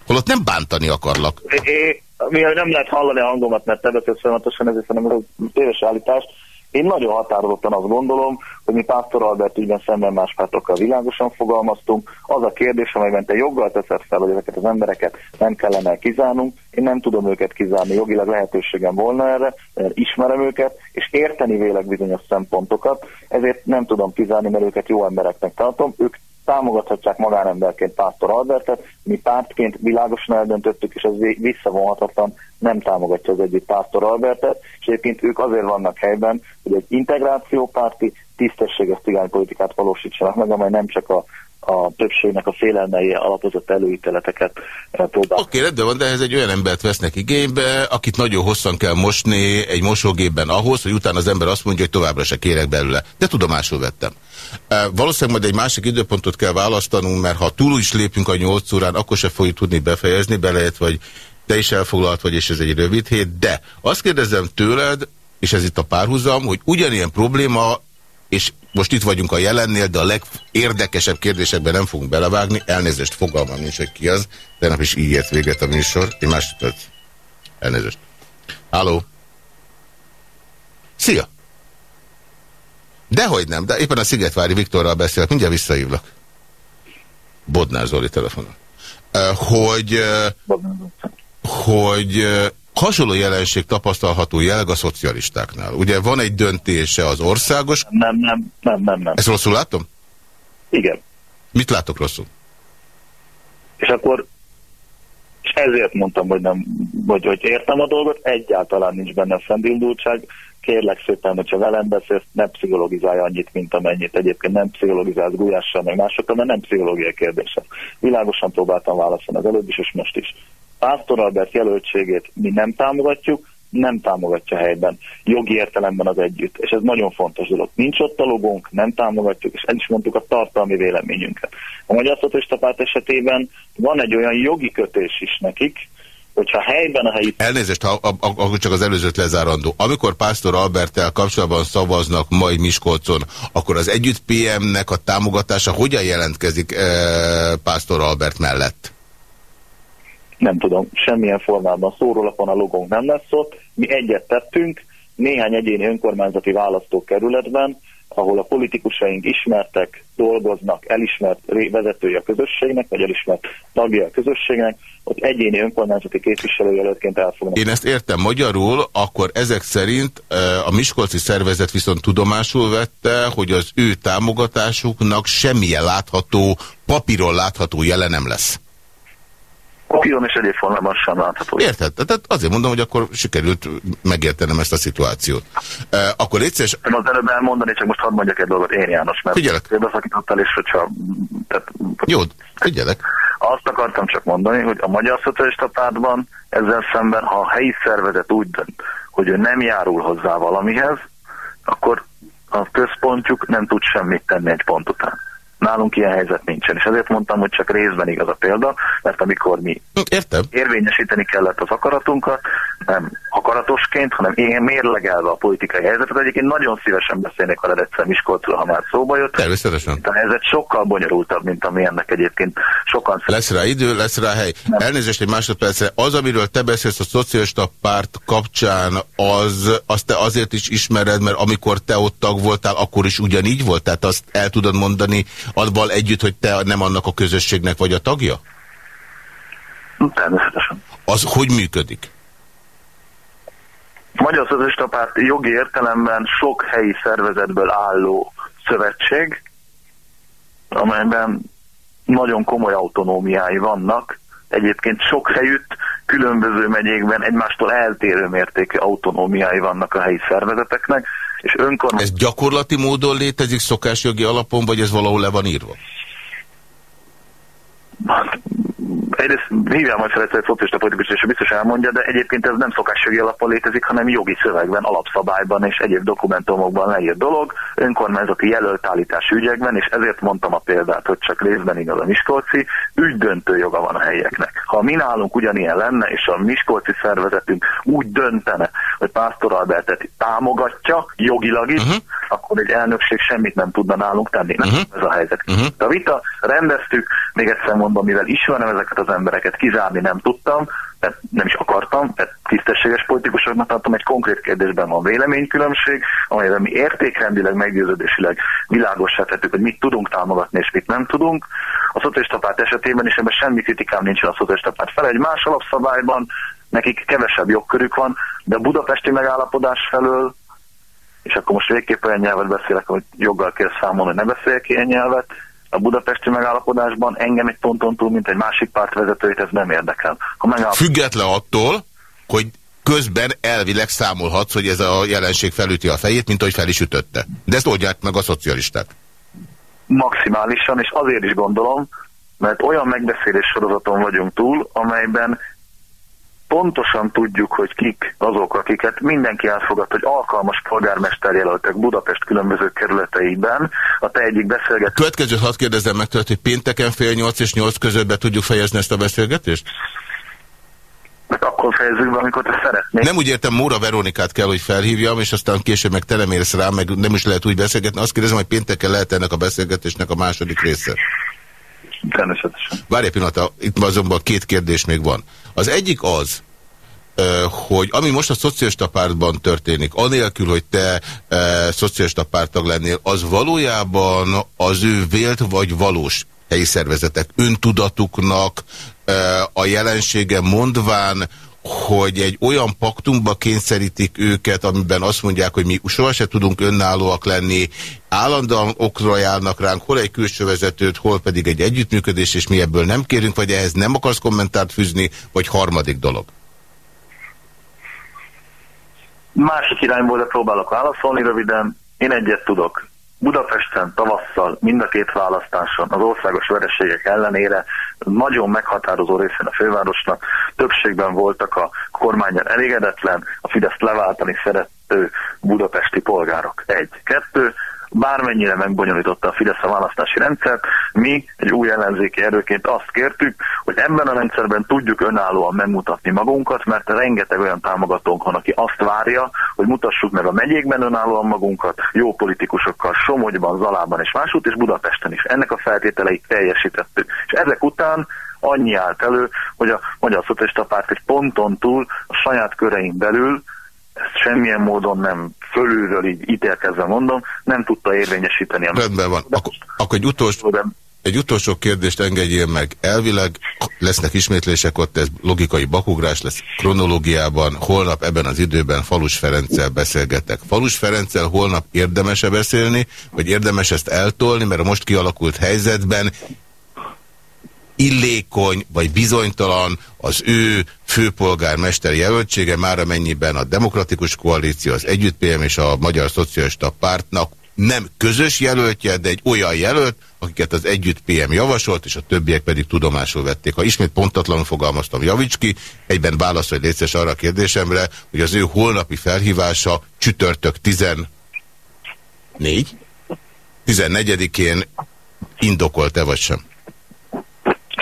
Holott nem bántani akarlak. É, mi nem lehet hallani a hangomat, mert te beszélsz folyamatosan, ezért szerintem ez téves állítás. Én nagyon határozottan azt gondolom, hogy mi Pásztor Albert ügyben szemben más pártokkal világosan fogalmaztunk. Az a kérdés, amelyben te joggal teszed fel, hogy ezeket az embereket nem kellene kizárnunk, én nem tudom őket kizárni, jogilag lehetőségem volna erre, ismerem őket, és érteni vélek bizonyos szempontokat, ezért nem tudom kizárni, mert őket jó embereknek tartom. Ők támogathatják magánemberként Pásztor Albertet, mi pártként világosan eldöntöttük, és ez visszavonhatatlan nem támogatja az egyik Pásztor Albertet, és egyébként ők azért vannak helyben, hogy egy integrációpárti, tisztességes cigánypolitikát valósítsanak meg, amely nem csak a a többségnek a félelmei alapozott előítéleteket eh, próbál. Oké, okay, de van, de ez egy olyan embert vesznek igénybe, akit nagyon hosszan kell mosni egy mosógépben ahhoz, hogy utána az ember azt mondja, hogy továbbra se kérek belőle. De tudomásul vettem. Eh, valószínűleg majd egy másik időpontot kell választanunk, mert ha túl is lépünk a 8 órán, akkor se fogjuk tudni befejezni, belejött, vagy te is elfoglalt vagy, és ez egy rövid hét, de azt kérdezem tőled, és ez itt a párhuzam, hogy ugyanilyen probléma és most itt vagyunk a jelennél, de a legérdekesebb kérdésekben nem fogunk belevágni. Elnézést, fogalmam nincs, hogy ki az. Tegnap is így ért véget a műsor. Én másodperc. Elnézést. Háló. Szia! Dehogy nem, de éppen a Szigetvári Viktorral beszélek, mindjárt visszahívlak. Bodnár Zoli telefonon. Hogy, hogy hasonló jelenség tapasztalható jelleg a szocialistáknál. Ugye van egy döntése az országos... Nem, nem, nem, nem, nem. Ezt rosszul látom? Igen. Mit látok rosszul? És akkor és ezért mondtam, hogy nem, vagy hogy értem a dolgot, egyáltalán nincs benne szendildultság. Kérlek szépen, hogyha velem beszélsz, ne pszichologizálj annyit, mint amennyit. Egyébként nem pszichologizálsz Gulyással, meg másokkal, mert nem pszichológiai kérdések. Világosan próbáltam válaszolni az előbb is, és most is. Pásztor Albert jelöltségét mi nem támogatjuk, nem támogatja helyben, jogi értelemben az együtt. És ez nagyon fontos dolog. Nincs ott a logónk, nem támogatjuk, és el is mondtuk a tartalmi véleményünket. A Magyar Szocialista esetében van egy olyan jogi kötés is nekik, hogyha helyben a helyi... Elnézést, ha, akkor csak az előzőt lezárandó. Amikor Pásztor Albertel kapcsolatban szavaznak majd Miskolcon, akkor az Együtt PM-nek a támogatása hogyan jelentkezik e, Pásztor Albert mellett? Nem tudom, semmilyen formában szórólapon a logónk nem lesz ott. Mi egyet tettünk, néhány egyéni önkormányzati választókerületben, ahol a politikusaink ismertek, dolgoznak, elismert vezetője a közösségnek, vagy elismert tagja a közösségnek, ott egyéni önkormányzati képviselőjelöltként el fognak. Én ezt értem magyarul, akkor ezek szerint a Miskolci szervezet viszont tudomásul vette, hogy az ő támogatásuknak semmilyen látható, papíron látható jele nem lesz papíron és egyéb formában sem látható. Érted? Tehát azért mondom, hogy akkor sikerült megértenem ezt a szituációt. Uh, akkor létszés... Én az előbb elmondani, csak most hadd mondjak egy dolgot én János, mert Figyelek. beszakítottál, és hogyha... Tehát, Jó, figyelek. Azt akartam csak mondani, hogy a Magyar Szocialista Pártban ezzel szemben, ha a helyi szervezet úgy dönt, hogy ő nem járul hozzá valamihez, akkor a központjuk nem tud semmit tenni egy pont után. Nálunk ilyen helyzet nincsen, és ezért mondtam, hogy csak részben igaz a példa, mert amikor mi Értem. érvényesíteni kellett az akaratunkat, nem akaratosként, hanem én mérlegelve a politikai helyzetet. Egyébként nagyon szívesen beszélnék veled egyszer Miskolcról, ha már szóba jött. Természetesen. A helyzet sokkal bonyolultabb, mint ami ennek egyébként sokan... Lesz rá idő, lesz rá hely. Nem. Elnézést egy másodpercre. Az, amiről te beszélsz a szocialista párt kapcsán, az, azt te azért is ismered, mert amikor te ott tag voltál, akkor is ugyanígy volt? Tehát azt el tudod mondani adval együtt, hogy te nem annak a közösségnek vagy a tagja? Természetesen. Az hogy működik? Magyar Szocialista Párt jogi értelemben sok helyi szervezetből álló szövetség, amelyben nagyon komoly autonómiái vannak. Egyébként sok helyütt, különböző megyékben egymástól eltérő mértékű autonómiái vannak a helyi szervezeteknek, és önkormány... Ez gyakorlati módon létezik szokásjogi alapon, vagy ez valahol le van írva? Egyrészt hívjál majd egy szocialista politikus, és biztos elmondja, de egyébként ez nem szokásjogi alapon létezik, hanem jogi szövegben, alapszabályban és egyéb dokumentumokban leírt dolog, önkormányzati jelöltállítás ügyekben, és ezért mondtam a példát, hogy csak részben igaz a Miskolci, ügydöntő joga van a helyeknek. Ha mi nálunk ugyanilyen lenne, és a Miskolci szervezetünk úgy döntene, hogy Pásztor Albertet támogatja jogilag is, uh-huh. akkor egy elnökség semmit nem tudna nálunk tenni. Nem uh-huh. ez a helyzet. Uh-huh. De a vita rendeztük, még egyszer mondom, mivel ismerem ezeket az embereket, kizárni nem tudtam, mert nem is akartam, mert tisztességes politikusoknak tartom, egy konkrét kérdésben van véleménykülönbség, amelyben mi értékrendileg, meggyőződésileg világossá tettük, hogy mit tudunk támogatni és mit nem tudunk. A szocialista párt esetében is ebben semmi kritikám nincsen a szocialista párt fel. Egy más alapszabályban nekik kevesebb jogkörük van, de a budapesti megállapodás felől, és akkor most végképp olyan nyelvet beszélek, hogy joggal kell számolni, hogy ne beszéljek ilyen nyelvet, a budapesti megállapodásban engem egy ponton túl, mint egy másik párt vezetőjét, ez nem érdekel. Ha megállap... Független attól, hogy közben elvileg számolhatsz, hogy ez a jelenség felüti a fejét, mint hogy fel is ütötte. De ezt oldják meg a szocialisták. Maximálisan, és azért is gondolom, mert olyan megbeszélés sorozaton vagyunk túl, amelyben pontosan tudjuk, hogy kik azok, akiket mindenki elfogad, hogy alkalmas polgármester jelöltek Budapest különböző kerületeiben. A te egyik beszélgetés... Következő hadd kérdezem meg tőled, hogy pénteken fél nyolc és nyolc között be tudjuk fejezni ezt a beszélgetést? Mert akkor fejezzük be, amikor te szeretnél. Nem úgy értem, Móra Veronikát kell, hogy felhívjam, és aztán később meg telemérsz rá, meg nem is lehet úgy beszélgetni. Azt kérdezem, hogy pénteken lehet ennek a beszélgetésnek a második része. Természetesen. Várj egy pillanat, itt azonban két kérdés még van. Az egyik az, hogy ami most a szocialista pártban történik, anélkül, hogy te e, szocialista pártag lennél, az valójában az ő vélt vagy valós helyi szervezetek öntudatuknak e, a jelensége mondván, hogy egy olyan paktumba kényszerítik őket, amiben azt mondják, hogy mi sohasem tudunk önállóak lenni, állandóan okra járnak ránk, hol egy külső vezetőt, hol pedig egy együttműködés, és mi ebből nem kérünk, vagy ehhez nem akarsz kommentárt fűzni, vagy harmadik dolog? Másik irányból, próbálok válaszolni röviden. Én egyet tudok. Budapesten tavasszal mind a két választáson az országos vereségek ellenére nagyon meghatározó részén a fővárosnak többségben voltak a kormányon elégedetlen, a Fidesz leváltani szerető budapesti polgárok. Egy. Kettő, bármennyire megbonyolította a Fidesz a választási rendszert, mi egy új ellenzéki erőként azt kértük, hogy ebben a rendszerben tudjuk önállóan megmutatni magunkat, mert rengeteg olyan támogatónk van, aki azt várja, hogy mutassuk meg a megyékben önállóan magunkat, jó politikusokkal, Somogyban, Zalában és másút, és Budapesten is. Ennek a feltételeit teljesítettük. És ezek után annyi állt elő, hogy a Magyar Szocialista Párt egy ponton túl a saját köreink belül ezt semmilyen módon nem fölülről így ítélkezve mondom, nem tudta érvényesíteni. A Rendben van. Ak akkor egy utolsó, egy utolsó kérdést engedjél meg. Elvileg lesznek ismétlések ott, ez logikai bakugrás lesz kronológiában. Holnap ebben az időben Falus Ferenccel beszélgetek. Falus Ferenccel holnap érdemese beszélni, vagy érdemes ezt eltolni, mert a most kialakult helyzetben illékony vagy bizonytalan az ő főpolgármester jelöltsége, már amennyiben a Demokratikus Koalíció, az Együtt és a Magyar Szocialista Pártnak nem közös jelöltje, de egy olyan jelölt, akiket az Együtt PM javasolt, és a többiek pedig tudomásul vették. Ha ismét pontatlanul fogalmaztam, javíts ki, egyben válaszolj létszes arra a kérdésemre, hogy az ő holnapi felhívása csütörtök 14, 14-én indokolt-e vagy sem?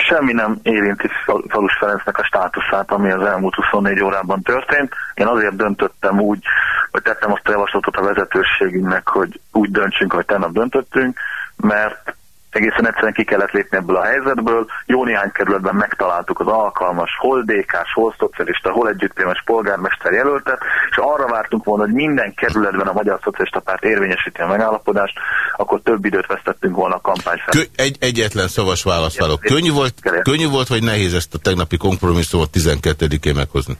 Semmi nem érinti Falus Ferencnek a státuszát, ami az elmúlt 24 órában történt. Én azért döntöttem úgy, hogy tettem azt a javaslatot a vezetőségünknek, hogy úgy döntsünk, hogy tegnap döntöttünk, mert egészen egyszerűen ki kellett lépni ebből a helyzetből. Jó néhány kerületben megtaláltuk az alkalmas, hol DK-s, hol szocialista, hol együttémes polgármester jelöltet, arra vártunk volna, hogy minden kerületben a Magyar Szocialista Párt érvényesíti a megállapodást, akkor több időt vesztettünk volna a kampány fel. Egy, egyetlen szavas válaszolok. Könnyű volt, könnyű volt, vagy nehéz ezt a tegnapi kompromisszumot 12-én meghozni?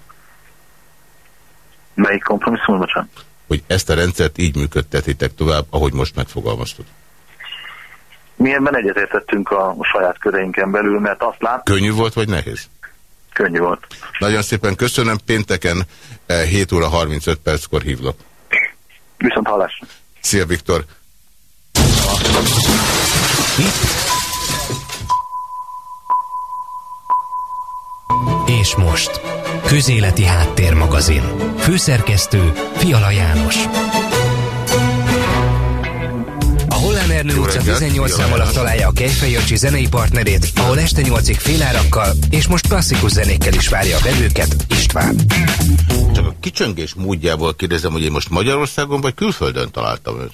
Melyik kompromisszum, bocsánat? Hogy ezt a rendszert így működtetitek tovább, ahogy most megfogalmaztad. Mi ebben egyetértettünk a, saját köreinken belül, mert azt lát... Könnyű volt, vagy nehéz? Könnyű volt. Nagyon szépen köszönöm. Pénteken 7 eh, óra 35 perckor hívlak. Viszont hallás. Szia, Viktor. És most, Közéleti Háttérmagazin. Főszerkesztő Fiala János. Ernő utca 18 szám alatt találja a Kejfej Jancsi zenei partnerét, ahol este 8-ig félárakkal és most klasszikus zenékkel is várja a vevőket István. Csak a kicsöngés módjából kérdezem, hogy én most Magyarországon vagy külföldön találtam őt.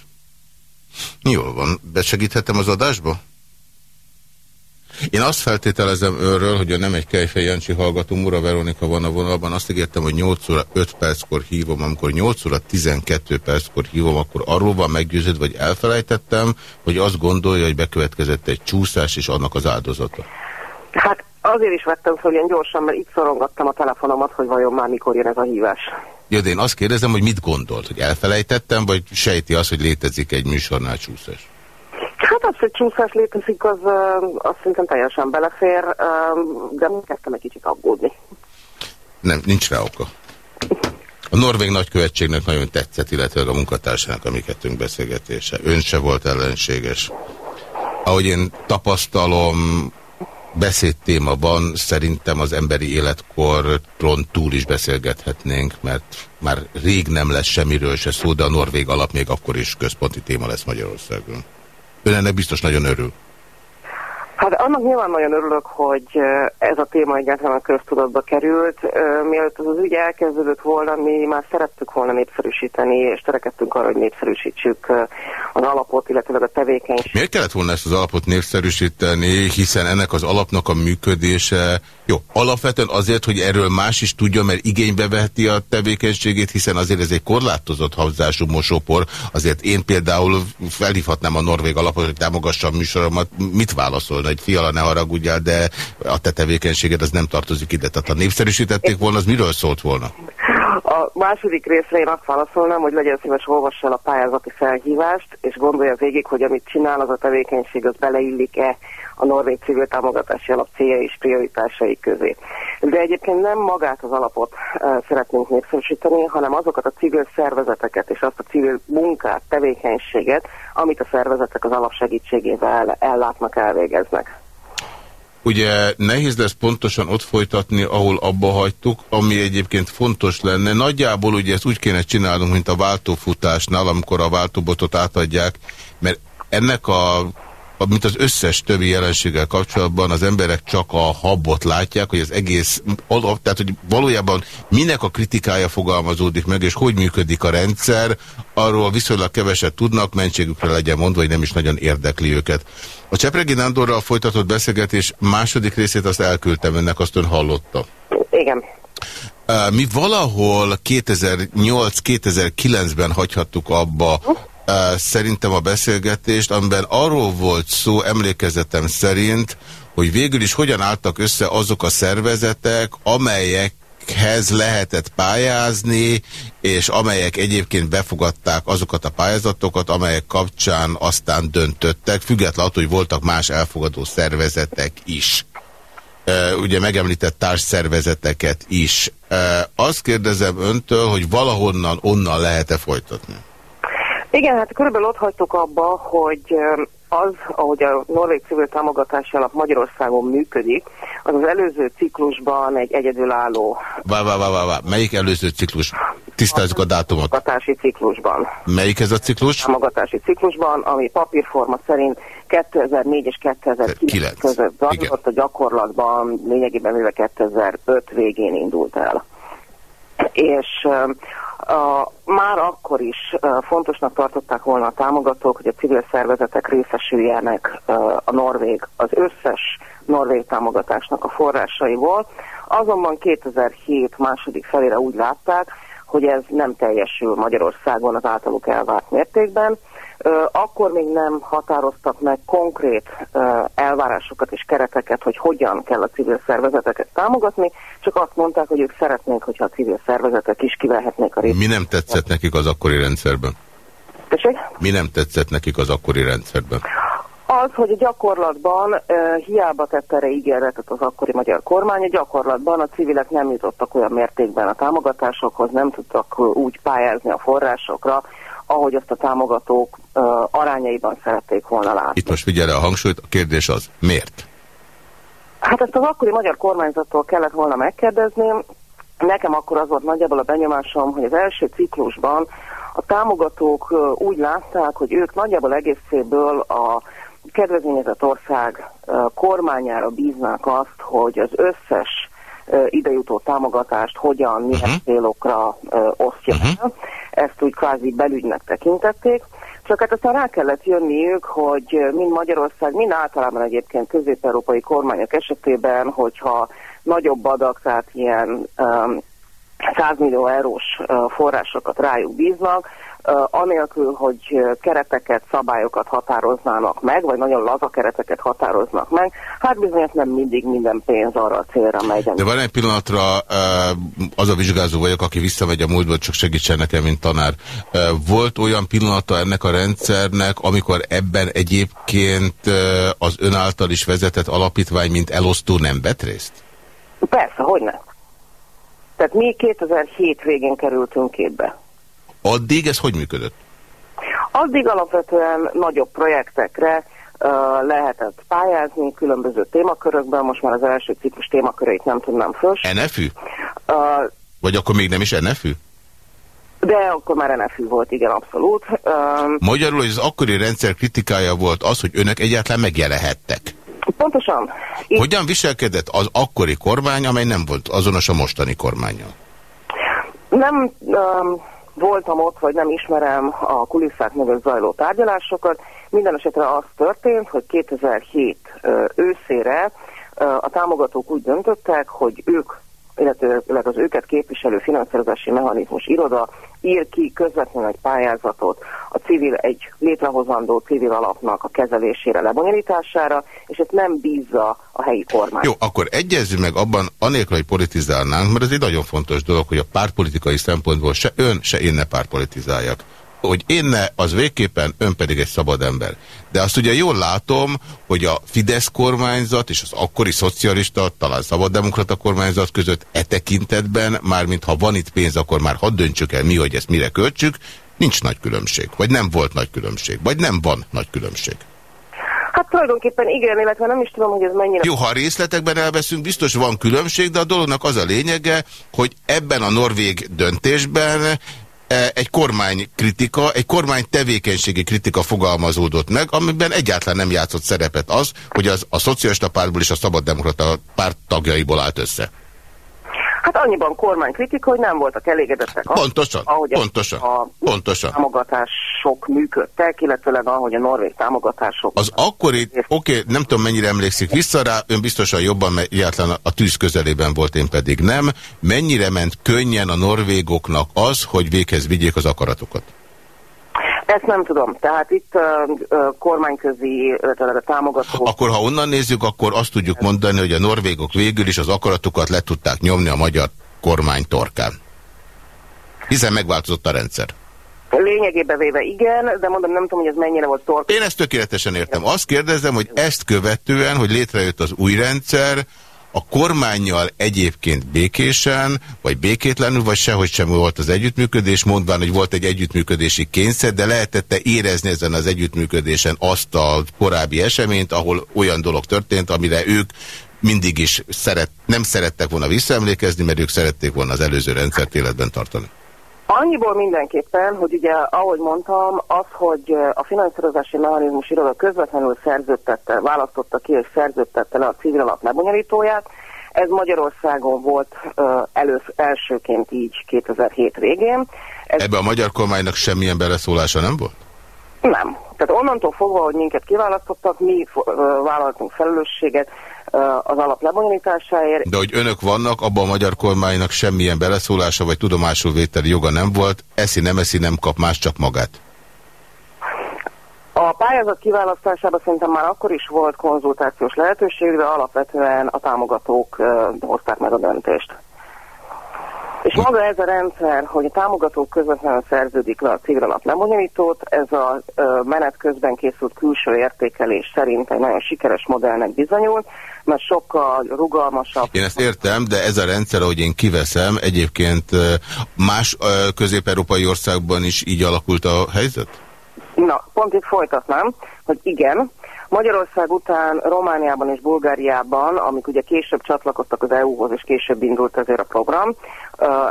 Jól van, besegíthetem az adásba? Én azt feltételezem őről, hogy nem egy Kejfej Jancsi hallgató, Mura Veronika van a vonalban, azt ígértem, hogy 8 óra 5 perckor hívom, amikor 8 óra 12 perckor hívom, akkor arról van meggyőződ, vagy elfelejtettem, hogy azt gondolja, hogy bekövetkezett egy csúszás, és annak az áldozata. Hát azért is vettem fel ilyen gyorsan, mert itt szorongattam a telefonomat, hogy vajon már mikor jön ez a hívás. Jó, de én azt kérdezem, hogy mit gondolt, hogy elfelejtettem, vagy sejti azt, hogy létezik egy műsornál csúszás? Hát az, hogy csúszás létezik, az, az szerintem teljesen belefér, de kezdtem egy kicsit aggódni. Nem, nincs rá oka. A Norvég nagykövetségnek nagyon tetszett, illetve a munkatársának a mi kettőnk beszélgetése. Ön se volt ellenséges. Ahogy én tapasztalom, beszédtémában szerintem az emberi életkorron túl is beszélgethetnénk, mert már rég nem lesz semmiről se szó, de a Norvég alap még akkor is központi téma lesz Magyarországon. Ön ennek biztos nagyon örül. Hát annak nyilván nagyon örülök, hogy ez a téma egyáltalán a köztudatba került. Mielőtt az, az ügy elkezdődött volna, mi már szerettük volna népszerűsíteni, és törekedtünk arra, hogy népszerűsítsük az alapot, illetve a tevékenységet. Miért kellett volna ezt az alapot népszerűsíteni, hiszen ennek az alapnak a működése, jó, alapvetően azért, hogy erről más is tudja, mert igénybe veheti a tevékenységét, hiszen azért ez egy korlátozott havzású mosópor, azért én például felhívhatnám a Norvég alapot, hogy támogassam műsoromat, mit válaszol? volna, hogy fiala ne haragudjál, de a te tevékenységed az nem tartozik ide. Tehát ha népszerűsítették volna, az miről szólt volna? A második részre én azt válaszolnám, hogy legyen szíves olvassa a pályázati felhívást, és gondolja végig, hogy amit csinál az a tevékenység, az beleillik-e a Norvég civil támogatási alap célja és prioritásai közé. De egyébként nem magát az alapot szeretnénk népszerűsíteni, hanem azokat a civil szervezeteket és azt a civil munkát, tevékenységet, amit a szervezetek az alap segítségével ellátnak, elvégeznek. Ugye nehéz lesz pontosan ott folytatni, ahol abba hagytuk, ami egyébként fontos lenne. Nagyjából ugye ezt úgy kéne csinálnunk, mint a váltófutásnál, amikor a váltóbotot átadják, mert ennek a mint az összes többi jelenséggel kapcsolatban az emberek csak a habot látják, hogy az egész, tehát hogy valójában minek a kritikája fogalmazódik meg, és hogy működik a rendszer, arról viszonylag keveset tudnak, mentségükre legyen mondva, hogy nem is nagyon érdekli őket. A Csepregi Nándorral folytatott beszélgetés második részét azt elküldtem önnek, azt ön hallotta. Igen. Mi valahol 2008-2009-ben hagyhattuk abba szerintem a beszélgetést, amiben arról volt szó emlékezetem szerint, hogy végül is hogyan álltak össze azok a szervezetek, amelyek hez lehetett pályázni, és amelyek egyébként befogadták azokat a pályázatokat, amelyek kapcsán aztán döntöttek, függetlenül hogy voltak más elfogadó szervezetek is. Ugye megemlített társszervezeteket is. Azt kérdezem öntől, hogy valahonnan onnan lehet-e folytatni? Igen, hát körülbelül ott hagytuk abba, hogy az, ahogy a Norvég Civil Támogatási Alap Magyarországon működik, az az előző ciklusban egy egyedülálló... Vá, vá, vá, vá, vá. Melyik előző ciklus? Tisztázzuk a dátumot. Támogatási ciklusban. Melyik ez a ciklus? Támogatási ciklusban, ami papírforma szerint 2004 és 2009 között zajlott, a gyakorlatban lényegében mivel 2005 végén indult el. És a, már akkor is uh, fontosnak tartották volna a támogatók, hogy a civil szervezetek részesüljenek uh, a Norvég, az összes norvég támogatásnak a forrásaiból. Azonban 2007 második felére úgy látták, hogy ez nem teljesül Magyarországon az általuk elvárt mértékben, akkor még nem határoztak meg konkrét elvárásokat és kereteket, hogy hogyan kell a civil szervezeteket támogatni, csak azt mondták, hogy ők szeretnék, hogyha a civil szervezetek is kivehetnék a részt. Mi nem tetszett nekik az akkori rendszerben? Tessék? Mi nem tetszett nekik az akkori rendszerben? Az, hogy a gyakorlatban uh, hiába tett erre ígéretet az akkori magyar kormány, a gyakorlatban a civilek nem jutottak olyan mértékben a támogatásokhoz, nem tudtak úgy pályázni a forrásokra, ahogy azt a támogatók uh, arányaiban szerették volna látni. Itt most figyelj a hangsúlyt, a kérdés az, miért? Hát ezt az akkori magyar kormányzattól kellett volna megkérdezni. Nekem akkor az volt nagyjából a benyomásom, hogy az első ciklusban a támogatók úgy látták, hogy ők nagyjából egészéből a kedvezményezett ország kormányára bíznák azt, hogy az összes idejutó támogatást hogyan, milyen uh-huh. célokra osztja uh-huh. el. Ezt úgy kvázi belügynek tekintették. Csak hát aztán rá kellett jönniük, hogy mind Magyarország, mind általában egyébként közép-európai kormányok esetében, hogyha nagyobb adag, tehát ilyen um, 100 millió eurós forrásokat rájuk bíznak, anélkül, hogy kereteket, szabályokat határoznának meg, vagy nagyon laza kereteket határoznak meg, hát bizonyos nem mindig minden pénz arra a célra megy. De van egy pillanatra, az a vizsgázó vagyok, aki visszamegy a múltból, csak segítsen nekem, mint tanár. Volt olyan pillanata ennek a rendszernek, amikor ebben egyébként az ön által is vezetett alapítvány, mint elosztó nem vett részt? Persze, hogy ne. Tehát mi 2007 végén kerültünk képbe. Addig ez hogy működött? Addig alapvetően nagyobb projektekre uh, lehetett pályázni különböző témakörökben, most már az első ciklus témaköreit nem tudnám föl. NFÜ? Uh, Vagy akkor még nem is NFÜ? De akkor már NFÜ volt, igen, abszolút. Uh, Magyarul, hogy az akkori rendszer kritikája volt az, hogy önök egyáltalán megjelenhettek. Pontosan. Hogyan viselkedett az akkori kormány, amely nem volt azonos a mostani kormányjal? Nem... Um, voltam ott, vagy nem ismerem a kulisszák mögött zajló tárgyalásokat. Minden esetre az történt, hogy 2007 őszére a támogatók úgy döntöttek, hogy ők illetőleg az őket képviselő finanszírozási mechanizmus iroda ír ki közvetlenül egy pályázatot a civil, egy létrehozandó civil alapnak a kezelésére, lebonyolítására, és ezt nem bízza a helyi kormány. Jó, akkor egyezzünk meg abban, anélkül, hogy politizálnánk, mert ez egy nagyon fontos dolog, hogy a pártpolitikai szempontból se ön, se én ne pártpolitizáljak hogy én ne, az végképpen, ön pedig egy szabad ember. De azt ugye jól látom, hogy a Fidesz kormányzat és az akkori szocialista, talán szabaddemokrata kormányzat között e tekintetben, mármint ha van itt pénz, akkor már hadd döntsük el mi, hogy ezt mire költsük, nincs nagy különbség. Vagy nem volt nagy különbség. Vagy nem van nagy különbség. Hát tulajdonképpen igen, illetve nem is tudom, hogy ez mennyire... Jó, ha a részletekben elveszünk, biztos van különbség, de a dolognak az a lényege, hogy ebben a norvég döntésben egy kormánykritika, egy kormány tevékenységi kritika fogalmazódott meg, amiben egyáltalán nem játszott szerepet az, hogy az a szocialista pártból és a szabaddemokrata párt tagjaiból állt össze. Hát annyiban kormánykritika, hogy nem voltak elégedettek az, pontosan, ahogy pontosan, a pontosan. támogatások működtek, illetőleg ahogy a norvég támogatások... Az akkori, oké, okay, nem tudom mennyire emlékszik vissza rá, ön biztosan jobban, mert egyáltalán a tűz közelében volt, én pedig nem. Mennyire ment könnyen a norvégoknak az, hogy véghez vigyék az akaratokat? Ezt nem tudom. Tehát itt uh, kormányközi, illetve a támogató... Akkor ha onnan nézzük, akkor azt tudjuk mondani, hogy a norvégok végül is az akaratokat le tudták nyomni a magyar kormány torkán. Hiszen megváltozott a rendszer. Lényegében véve igen, de mondom, nem tudom, hogy ez mennyire volt torkán. Én ezt tökéletesen értem. Azt kérdezem, hogy ezt követően, hogy létrejött az új rendszer, a kormányjal egyébként békésen, vagy békétlenül, vagy sehogy sem volt az együttműködés, mondván, hogy volt egy együttműködési kényszer, de lehetette érezni ezen az együttműködésen azt a korábbi eseményt, ahol olyan dolog történt, amire ők mindig is szeret, nem szerettek volna visszaemlékezni, mert ők szerették volna az előző rendszert életben tartani. Annyiból mindenképpen, hogy ugye, ahogy mondtam, az, hogy a finanszírozási mechanizmus iroda közvetlenül szerződtette, választotta ki és szerződtette le a civil alap lebonyolítóját, ez Magyarországon volt uh, elősz, elsőként így 2007 végén. Ez... Ebbe a magyar kormánynak semmilyen beleszólása nem volt? Nem. Tehát onnantól fogva, hogy minket kiválasztottak, mi vállaltunk felelősséget, az alap lebonyolításáért. De hogy önök vannak, abban a magyar kormánynak semmilyen beleszólása vagy tudomásul vételi joga nem volt, eszi nem eszi nem kap más, csak magát. A pályázat kiválasztásában szerintem már akkor is volt konzultációs lehetőség, de alapvetően a támogatók hozták meg a döntést. És maga ez a rendszer, hogy a támogatók közvetlenül szerződik le a civil alap lebonyolítót, ez a menet közben készült külső értékelés szerint egy nagyon sikeres modellnek bizonyul, mert sokkal rugalmasabb. Én ezt értem, de ez a rendszer, ahogy én kiveszem, egyébként más közép-európai országban is így alakult a helyzet? Na, pont itt folytatnám, hogy igen, Magyarország után Romániában és Bulgáriában, amik ugye később csatlakoztak az EU-hoz, és később indult ezért a program,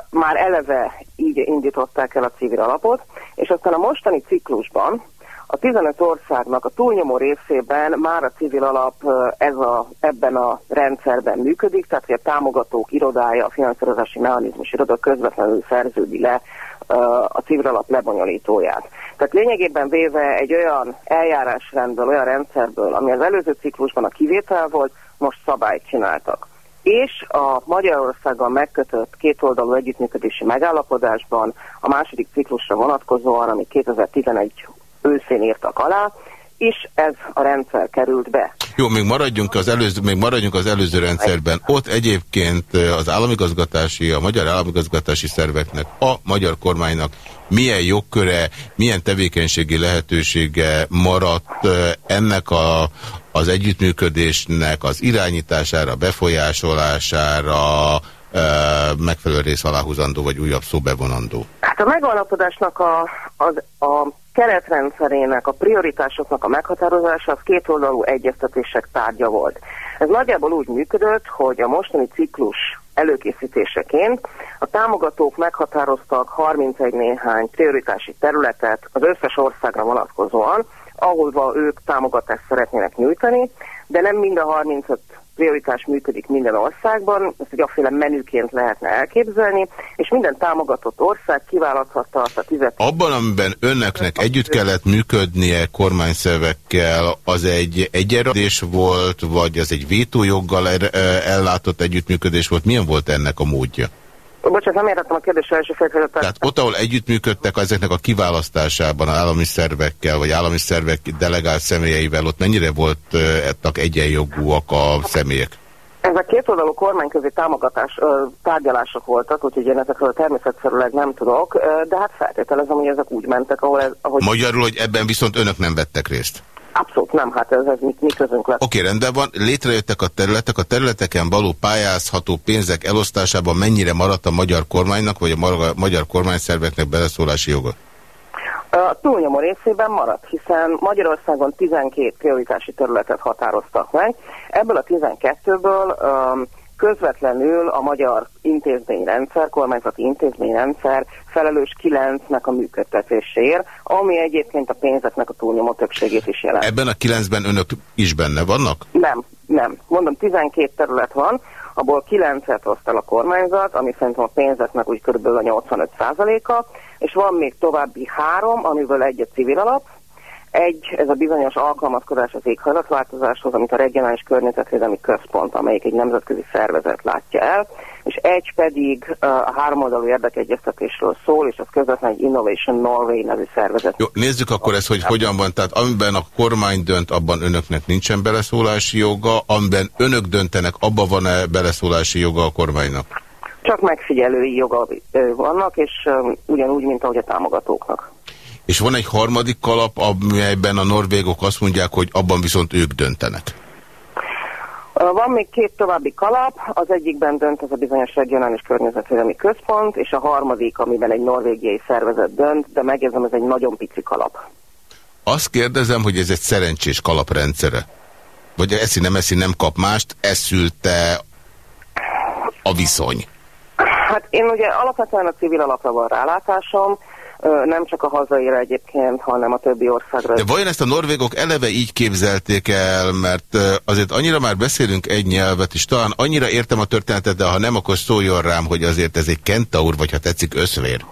már eleve így indították el a civil alapot, és aztán a mostani ciklusban a 15 országnak a túlnyomó részében már a civil alap ez a, ebben a rendszerben működik, tehát hogy a támogatók irodája, a finanszírozási mechanizmus iroda közvetlenül szerződi le a civil alap lebonyolítóját. Tehát lényegében véve egy olyan eljárásrendből, olyan rendszerből, ami az előző ciklusban a kivétel volt, most szabályt csináltak. És a Magyarországgal megkötött kétoldalú együttműködési megállapodásban a második ciklusra vonatkozóan, ami 2011 őszén írtak alá, is ez a rendszer került be. Jó, még maradjunk az előző, még maradjunk az előző rendszerben. Ott egyébként az államigazgatási, a magyar államigazgatási szerveknek, a magyar kormánynak milyen jogköre, milyen tevékenységi lehetősége maradt ennek a, az együttműködésnek az irányítására, befolyásolására, megfelelő rész aláhúzandó, vagy újabb szó bevonandó? Hát a megalapodásnak a, az, a keretrendszerének, a prioritásoknak a meghatározása az kétoldalú egyeztetések tárgya volt. Ez nagyjából úgy működött, hogy a mostani ciklus előkészítéseként a támogatók meghatároztak 31 néhány prioritási területet az összes országra vonatkozóan, ahol ők támogatást szeretnének nyújtani, de nem mind a 35 prioritás működik minden országban, ezt egy aféle menüként lehetne elképzelni, és minden támogatott ország kiválaszthatta azt a tizet. Abban, amiben önöknek együtt kellett működnie kormányszervekkel, az egy egyenradés volt, vagy az egy vétójoggal ellátott együttműködés volt? Milyen volt ennek a módja? Bocsánat, nem értettem a kérdés első feltétlenül. Tehát ott, ahol együttműködtek ezeknek a kiválasztásában állami szervekkel, vagy állami szervek delegált személyeivel, ott mennyire voltak egyenjogúak a személyek? Ezek kétoldalú kormányközi támogatás, tárgyalások voltak, úgyhogy én ezekről természetszerűleg nem tudok, de hát feltételezem, hogy ezek úgy mentek, ahol ez... Ahogy... Magyarul, hogy ebben viszont önök nem vettek részt? Abszolút nem, hát ez, ez mi, mi közünk lett. Oké, okay, rendben van. Létrejöttek a területek, a területeken való pályázható pénzek elosztásában mennyire maradt a magyar kormánynak, vagy a magyar kormányszerveknek beleszólási joga? A túlnyomó részében maradt, hiszen Magyarországon 12 prioritási területet határoztak meg. Ebből a 12-ből um, közvetlenül a magyar intézményrendszer, kormányzati intézményrendszer felelős kilencnek a működtetéséért, ami egyébként a pénzeknek a túlnyomó többségét is jelent. Ebben a kilencben önök is benne vannak? Nem, nem. Mondom, 12 terület van, abból 9-et oszt el a kormányzat, ami szerintem a pénzeknek úgy kb. a 85%-a, és van még további három, amiből egy a civil alap, egy, ez a bizonyos alkalmazkodás az éghajlatváltozáshoz, amit a regionális környezetvédelmi központ, amelyik egy nemzetközi szervezet látja el, és egy pedig a háromoldalú érdekegyeztetésről szól, és az közvetlen egy Innovation Norway nevű szervezet. Jó, nézzük akkor ezt, hogy hogyan van. Tehát amiben a kormány dönt, abban önöknek nincsen beleszólási joga, amiben önök döntenek, abban van-e beleszólási joga a kormánynak? Csak megfigyelői joga vannak, és ugyanúgy, mint ahogy a támogatóknak. És van egy harmadik kalap, amelyben a norvégok azt mondják, hogy abban viszont ők döntenek. Van még két további kalap, az egyikben dönt ez a bizonyos regionális környezetvédelmi központ, és a harmadik, amiben egy norvégiai szervezet dönt, de megjegyzem, ez egy nagyon pici kalap. Azt kérdezem, hogy ez egy szerencsés kalaprendszere? Vagy eszi nem eszi nem kap mást, eszülte a viszony? Hát én ugye alapvetően a civil alapra van rálátásom, nem csak a hazaira egyébként, hanem a többi országra. De vajon ezt a norvégok eleve így képzelték el, mert azért annyira már beszélünk egy nyelvet, és talán annyira értem a történetet, de ha nem, akkor szóljon rám, hogy azért ez egy kentaur, vagy ha tetszik, összvér.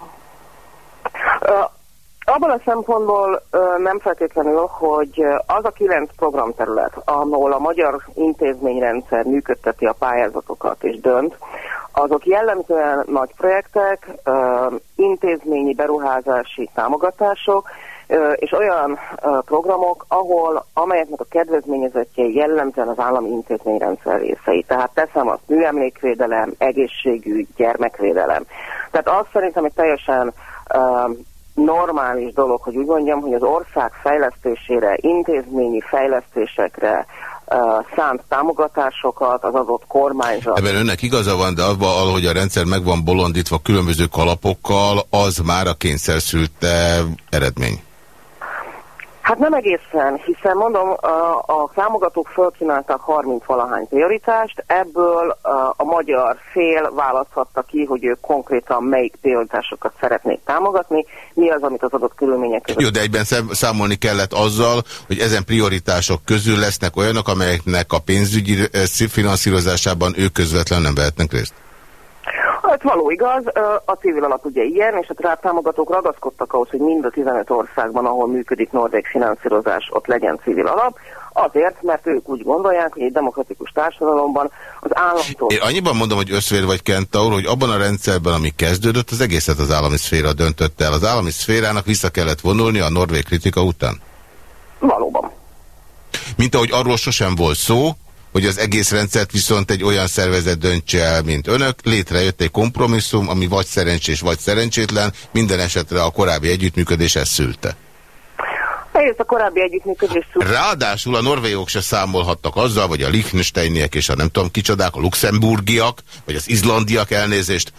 Abban a szempontból nem feltétlenül, hogy az a kilenc programterület, ahol a magyar intézményrendszer működteti a pályázatokat és dönt, azok jellemzően nagy projektek, intézményi beruházási támogatások, és olyan programok, ahol, amelyeknek a kedvezményezettjei jellemzően az állami intézményrendszer részei. Tehát teszem azt műemlékvédelem, egészségügy, gyermekvédelem. Tehát azt szerintem egy teljesen normális dolog, hogy úgy mondjam, hogy az ország fejlesztésére, intézményi fejlesztésekre, szánt támogatásokat az adott kormányzat. Ebben önnek igaza van, de abban, ahogy a rendszer meg van bolondítva különböző kalapokkal, az már a kényszer szülte eredmény. Hát nem egészen, hiszen mondom, a, a támogatók fölkínáltak 30 valahány prioritást, ebből a, a magyar fél választhatta ki, hogy ők konkrétan melyik prioritásokat szeretnék támogatni, mi az, amit az adott körülmények között. Jó, de egyben számolni kellett azzal, hogy ezen prioritások közül lesznek olyanok, amelyeknek a pénzügyi finanszírozásában ők közvetlenül nem vehetnek részt. Hát való igaz, a civil alap ugye ilyen, és a támogatók ragaszkodtak ahhoz, hogy mind a 15 országban, ahol működik norvég finanszírozás, ott legyen civil alap, azért, mert ők úgy gondolják, hogy egy demokratikus társadalomban az államtól... Én annyiban mondom, hogy összvér vagy kentaur, hogy abban a rendszerben, ami kezdődött, az egészet az állami szféra döntött el. Az állami szférának vissza kellett vonulni a norvég kritika után? Valóban. Mint ahogy arról sosem volt szó, hogy az egész rendszert viszont egy olyan szervezet döntse el, mint önök. Létrejött egy kompromisszum, ami vagy szerencsés, vagy szerencsétlen, minden esetre a korábbi együttműködés ezt szülte. Egyrészt a korábbi együttműködés szülte. Ráadásul a norvégok se számolhattak azzal, vagy a Liechtensteiniek és a nem tudom kicsodák, a luxemburgiak, vagy az izlandiak elnézést,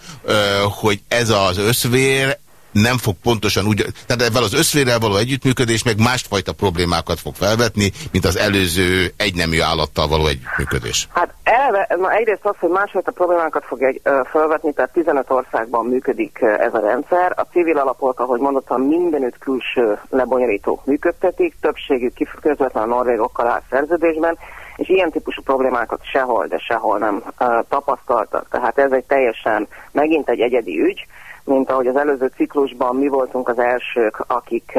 hogy ez az összvér, nem fog pontosan úgy, tehát ebben az összvérrel való együttműködés meg másfajta problémákat fog felvetni, mint az előző egynemű állattal való együttműködés. Hát elve, na egyrészt az, hogy másfajta problémákat fog egy, ö, felvetni, tehát 15 országban működik ez a rendszer. A civil alapok, ahogy mondottam, mindenütt külső lebonyolítók működtetik, többségük közvetlen a norvégokkal áll szerződésben, és ilyen típusú problémákat sehol, de sehol nem uh, tapasztaltak. Tehát ez egy teljesen, megint egy egyedi ügy, mint ahogy az előző ciklusban mi voltunk az elsők, akik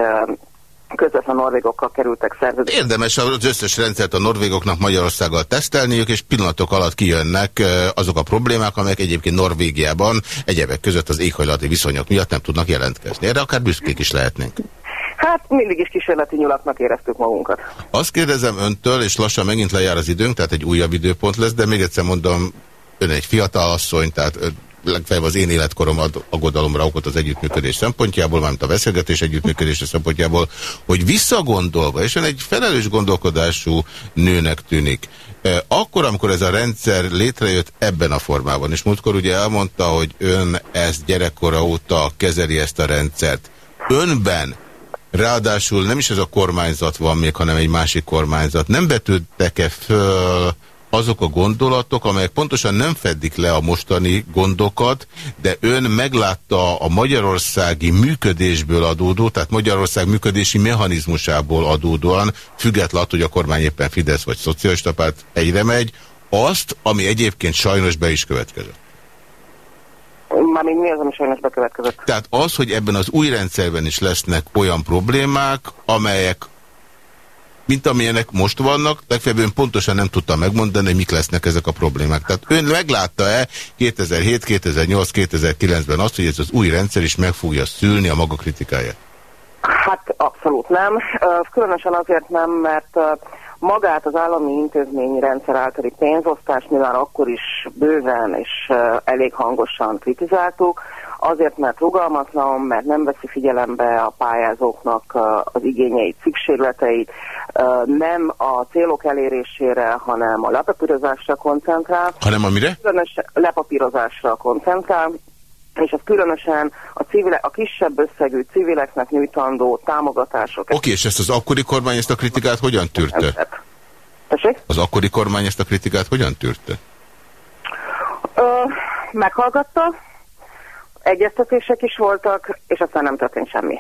közvetlen norvégokkal kerültek szerződésre. Érdemes az összes rendszert a norvégoknak Magyarországgal tesztelniük, és pillanatok alatt kijönnek azok a problémák, amelyek egyébként Norvégiában egyebek között az éghajlati viszonyok miatt nem tudnak jelentkezni. Erre akár büszkék is lehetnénk. Hát mindig is kísérleti nyulaknak éreztük magunkat. Azt kérdezem öntől, és lassan megint lejár az időnk, tehát egy újabb időpont lesz, de még egyszer mondom, ön egy fiatal asszony, tehát legfeljebb az én életkorom ad aggodalomra okot az együttműködés szempontjából, mármint a beszélgetés együttműködés szempontjából, hogy visszagondolva, és egy felelős gondolkodású nőnek tűnik, e, akkor, amikor ez a rendszer létrejött ebben a formában, és múltkor ugye elmondta, hogy ön ezt gyerekkora óta kezeli ezt a rendszert, önben Ráadásul nem is ez a kormányzat van még, hanem egy másik kormányzat. Nem betődtek-e föl azok a gondolatok, amelyek pontosan nem fedik le a mostani gondokat, de ön meglátta a magyarországi működésből adódó, tehát Magyarország működési mechanizmusából adódóan, függetlenül, hogy a kormány éppen Fidesz vagy Szocialista Párt egyre megy, azt, ami egyébként sajnos be is következett. Mármint mi az, ami sajnos bekövetkezett? Tehát az, hogy ebben az új rendszerben is lesznek olyan problémák, amelyek mint amilyenek most vannak, legfeljebb ön pontosan nem tudta megmondani, hogy mik lesznek ezek a problémák. Tehát ön meglátta-e 2007, 2008, 2009-ben azt, hogy ez az új rendszer is meg fogja szülni a maga kritikáját? Hát abszolút nem. Különösen azért nem, mert magát az állami intézményi rendszer általi pénzosztást mi akkor is bőven és elég hangosan kritizáltuk, azért, mert rugalmatlan, mert nem veszi figyelembe a pályázóknak az igényeit, szükségleteit, nem a célok elérésére, hanem a lepapírozásra koncentrál. Hanem a mire? Különös lepapírozásra koncentrál, és ez különösen a, civile, a kisebb összegű civileknek nyújtandó támogatások. Oké, okay, és ezt az akkori kormány ezt a kritikát hogyan tűrte? Tessék? Az akkori kormány ezt a kritikát hogyan tűrte? Ö, meghallgatta, egyeztetések is voltak, és aztán nem történt semmi.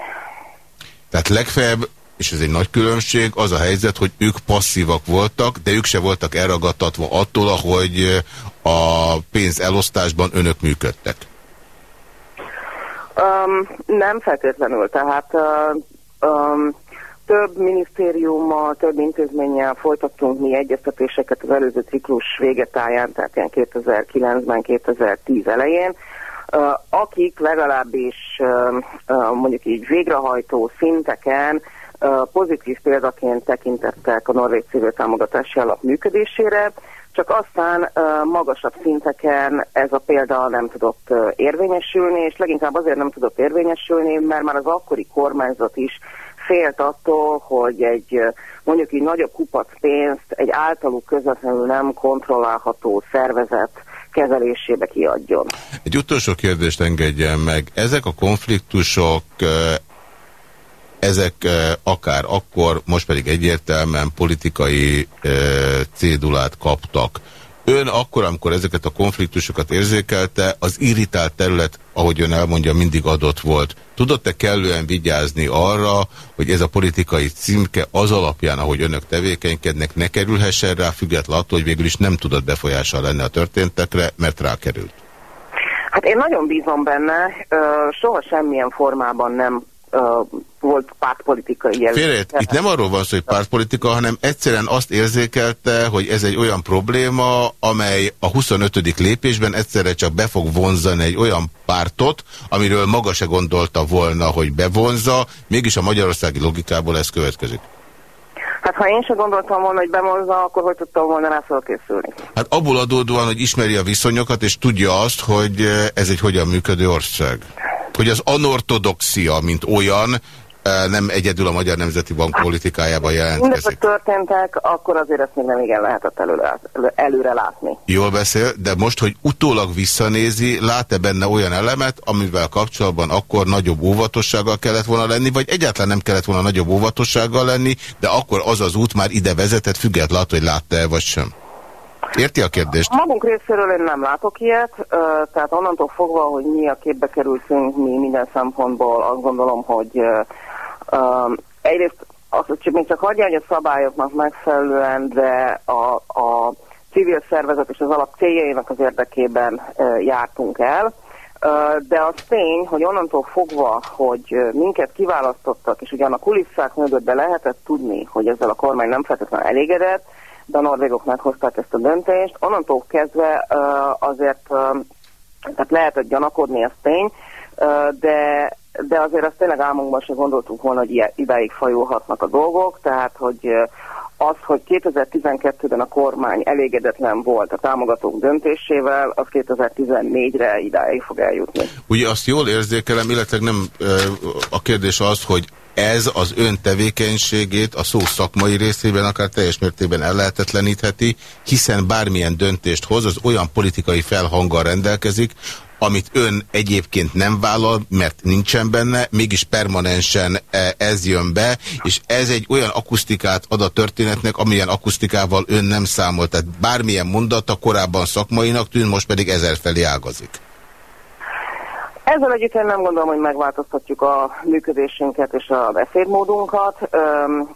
Tehát legfeljebb, és ez egy nagy különbség, az a helyzet, hogy ők passzívak voltak, de ők se voltak elragadtatva attól, ahogy a pénz elosztásban önök működtek. Um, nem feltétlenül, tehát uh, um, több minisztériummal, több intézménnyel folytattunk mi egyeztetéseket az előző ciklus végetáján, tehát ilyen 2009-ben, 2010 elején, akik legalábbis mondjuk így végrehajtó szinteken pozitív példaként tekintettek a Norvég civil támogatási alap működésére, csak aztán magasabb szinteken ez a példa nem tudott érvényesülni, és leginkább azért nem tudott érvényesülni, mert már az akkori kormányzat is félt attól, hogy egy mondjuk így nagyobb kupac pénzt egy általuk közvetlenül nem kontrollálható szervezet kezelésébe kiadjon. Egy utolsó kérdést engedjen meg. Ezek a konfliktusok ezek akár akkor, most pedig egyértelműen politikai cédulát kaptak. Ön akkor, amikor ezeket a konfliktusokat érzékelte, az irritált terület, ahogy ön elmondja, mindig adott volt. Tudott-e kellően vigyázni arra, hogy ez a politikai címke az alapján, ahogy önök tevékenykednek, ne kerülhessen rá, függetlenül attól, hogy végül is nem tudott befolyással lenni a történtekre, mert rákerült? Hát én nagyon bízom benne, soha semmilyen formában nem volt pártpolitikai. Félét, itt nem arról van szó, hogy pártpolitika, hanem egyszerűen azt érzékelte, hogy ez egy olyan probléma, amely a 25. lépésben egyszerre csak be fog vonzani egy olyan pártot, amiről maga se gondolta volna, hogy bevonza, mégis a magyarországi logikából ez következik. Hát ha én se gondoltam volna, hogy bemozza, akkor hogy tudtam volna rá felkészülni? Hát abból adódóan, hogy ismeri a viszonyokat, és tudja azt, hogy ez egy hogyan működő ország. Hogy az anortodoxia, mint olyan, nem egyedül a Magyar Nemzeti Bank politikájában jelentkezik. Mindezek történtek, akkor azért ezt még nem igen lehetett előre, előre látni. Jól beszél, de most, hogy utólag visszanézi, lát-e benne olyan elemet, amivel kapcsolatban akkor nagyobb óvatossággal kellett volna lenni, vagy egyáltalán nem kellett volna nagyobb óvatossággal lenni, de akkor az az út már ide vezetett, függetlenül, hogy látta-e vagy sem? Érti a kérdést? Magunk részéről én nem látok ilyet, tehát onnantól fogva, hogy mi a képbe kerültünk, mi minden szempontból azt gondolom, hogy Um, egyrészt azt, hogy még csak hagyja, a szabályoknak megfelelően, de a, a civil szervezet és az alap céljainak az érdekében uh, jártunk el. Uh, de az tény, hogy onnantól fogva, hogy minket kiválasztottak, és ugyan a kulisszák mögött be lehetett tudni, hogy ezzel a kormány nem feltétlenül elégedett, de a norvégok meghozták ezt a döntést, onnantól kezdve uh, azért tehát lehetett gyanakodni, ez tény, de de azért azt tényleg álmunkban se gondoltunk volna, hogy idáig fajulhatnak a dolgok, tehát hogy az, hogy 2012-ben a kormány elégedetlen volt a támogatók döntésével, az 2014-re idáig fog eljutni. Ugye azt jól érzékelem, illetve nem a kérdés az, hogy ez az ön tevékenységét a szó szakmai részében akár teljes mértékben ellehetetlenítheti, hiszen bármilyen döntést hoz, az olyan politikai felhanggal rendelkezik, amit ön egyébként nem vállal, mert nincsen benne, mégis permanensen e, ez jön be, és ez egy olyan akusztikát ad a történetnek, amilyen akusztikával ön nem számolt. Tehát bármilyen mondata korábban szakmainak tűn, most pedig ezer felé ágazik. Ezzel együtt én nem gondolom, hogy megváltoztatjuk a működésünket és a beszédmódunkat.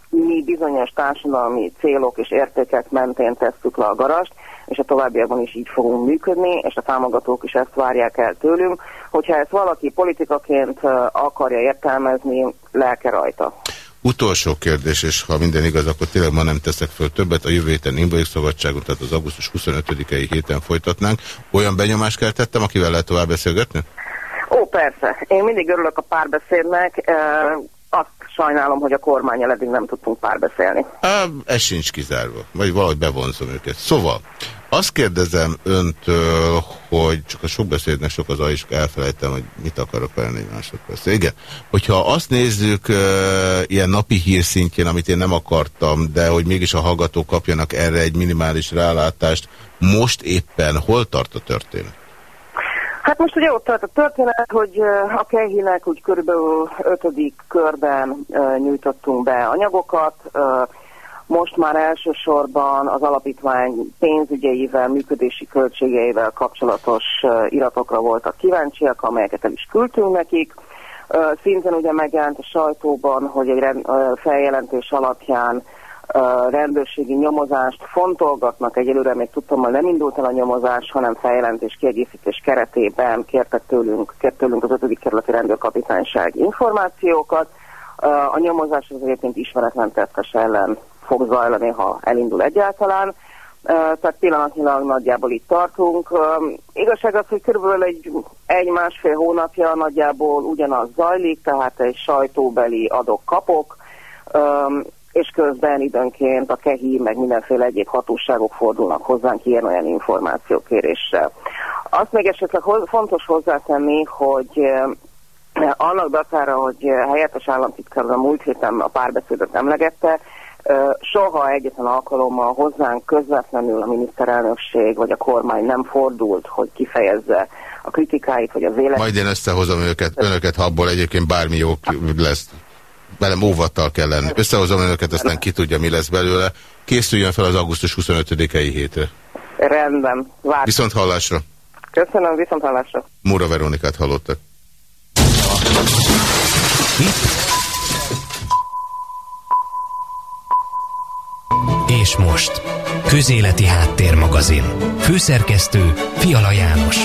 Mi bizonyos társadalmi célok és értékek mentén tesszük le a garast, és a továbbiakban is így fogunk működni, és a támogatók is ezt várják el tőlünk. Hogyha ezt valaki politikaként akarja értelmezni, lelke rajta. Utolsó kérdés, és ha minden igaz, akkor tényleg ma nem teszek föl többet. A jövő héten Nimbolyik Szabadságon, tehát az augusztus 25-i héten folytatnánk. Olyan benyomást keltettem, akivel lehet tovább beszélgetni? Ó, persze. Én mindig örülök a párbeszédnek. Azt sajnálom, hogy a kormány eddig nem tudtunk párbeszélni. Á, ez sincs kizárva. Vagy valahogy bevonzom őket. Szóval, azt kérdezem öntől, hogy csak a sok beszédnek sok az is elfelejtem, hogy mit akarok vele egy másodperc. Igen, hogyha azt nézzük uh, ilyen napi hírszintjén, amit én nem akartam, de hogy mégis a hallgatók kapjanak erre egy minimális rálátást, most éppen hol tart a történet? Hát most ugye ott tart a történet, hogy a Kehinek úgy körülbelül ötödik körben nyújtottunk be anyagokat, most már elsősorban az alapítvány pénzügyeivel, működési költségeivel kapcsolatos iratokra voltak kíváncsiak, amelyeket el is küldtünk nekik. Szintén ugye megjelent a sajtóban, hogy egy feljelentés alapján rendőrségi nyomozást fontolgatnak. Egyelőre még tudtam, hogy nem indult el a nyomozás, hanem feljelentés kiegészítés keretében kértek tőlünk, kért tőlünk az 5. kerületi rendőrkapitányság információkat. A nyomozás az egyébként ismeretlen tettes ellen fog zajlani, ha elindul egyáltalán. Tehát pillanatnyilag nagyjából itt tartunk. Igazság az, hogy körülbelül egy, egy másfél hónapja nagyjából ugyanaz zajlik, tehát egy sajtóbeli adok-kapok, és közben időnként a KEHI, meg mindenféle egyéb hatóságok fordulnak hozzánk ilyen olyan információkéréssel. Azt még esetleg fontos hozzátenni, hogy annak datára, hogy helyettes államtitkár a múlt héten a párbeszédet emlegette, soha egyetlen alkalommal hozzánk közvetlenül a miniszterelnökség vagy a kormány nem fordult, hogy kifejezze a kritikáit vagy a véleményt. Majd én összehozom őket, önöket, ha abból egyébként bármi jó lesz. Velem óvattal kell lenni. Összehozom önöket, aztán ki tudja, mi lesz belőle. Készüljön fel az augusztus 25-i hétre. Rendben. Vár. Viszont hallásra. Köszönöm, viszont hallásra. Móra Veronikát hallottak. És most, Közéleti Háttérmagazin. Főszerkesztő Fiala János.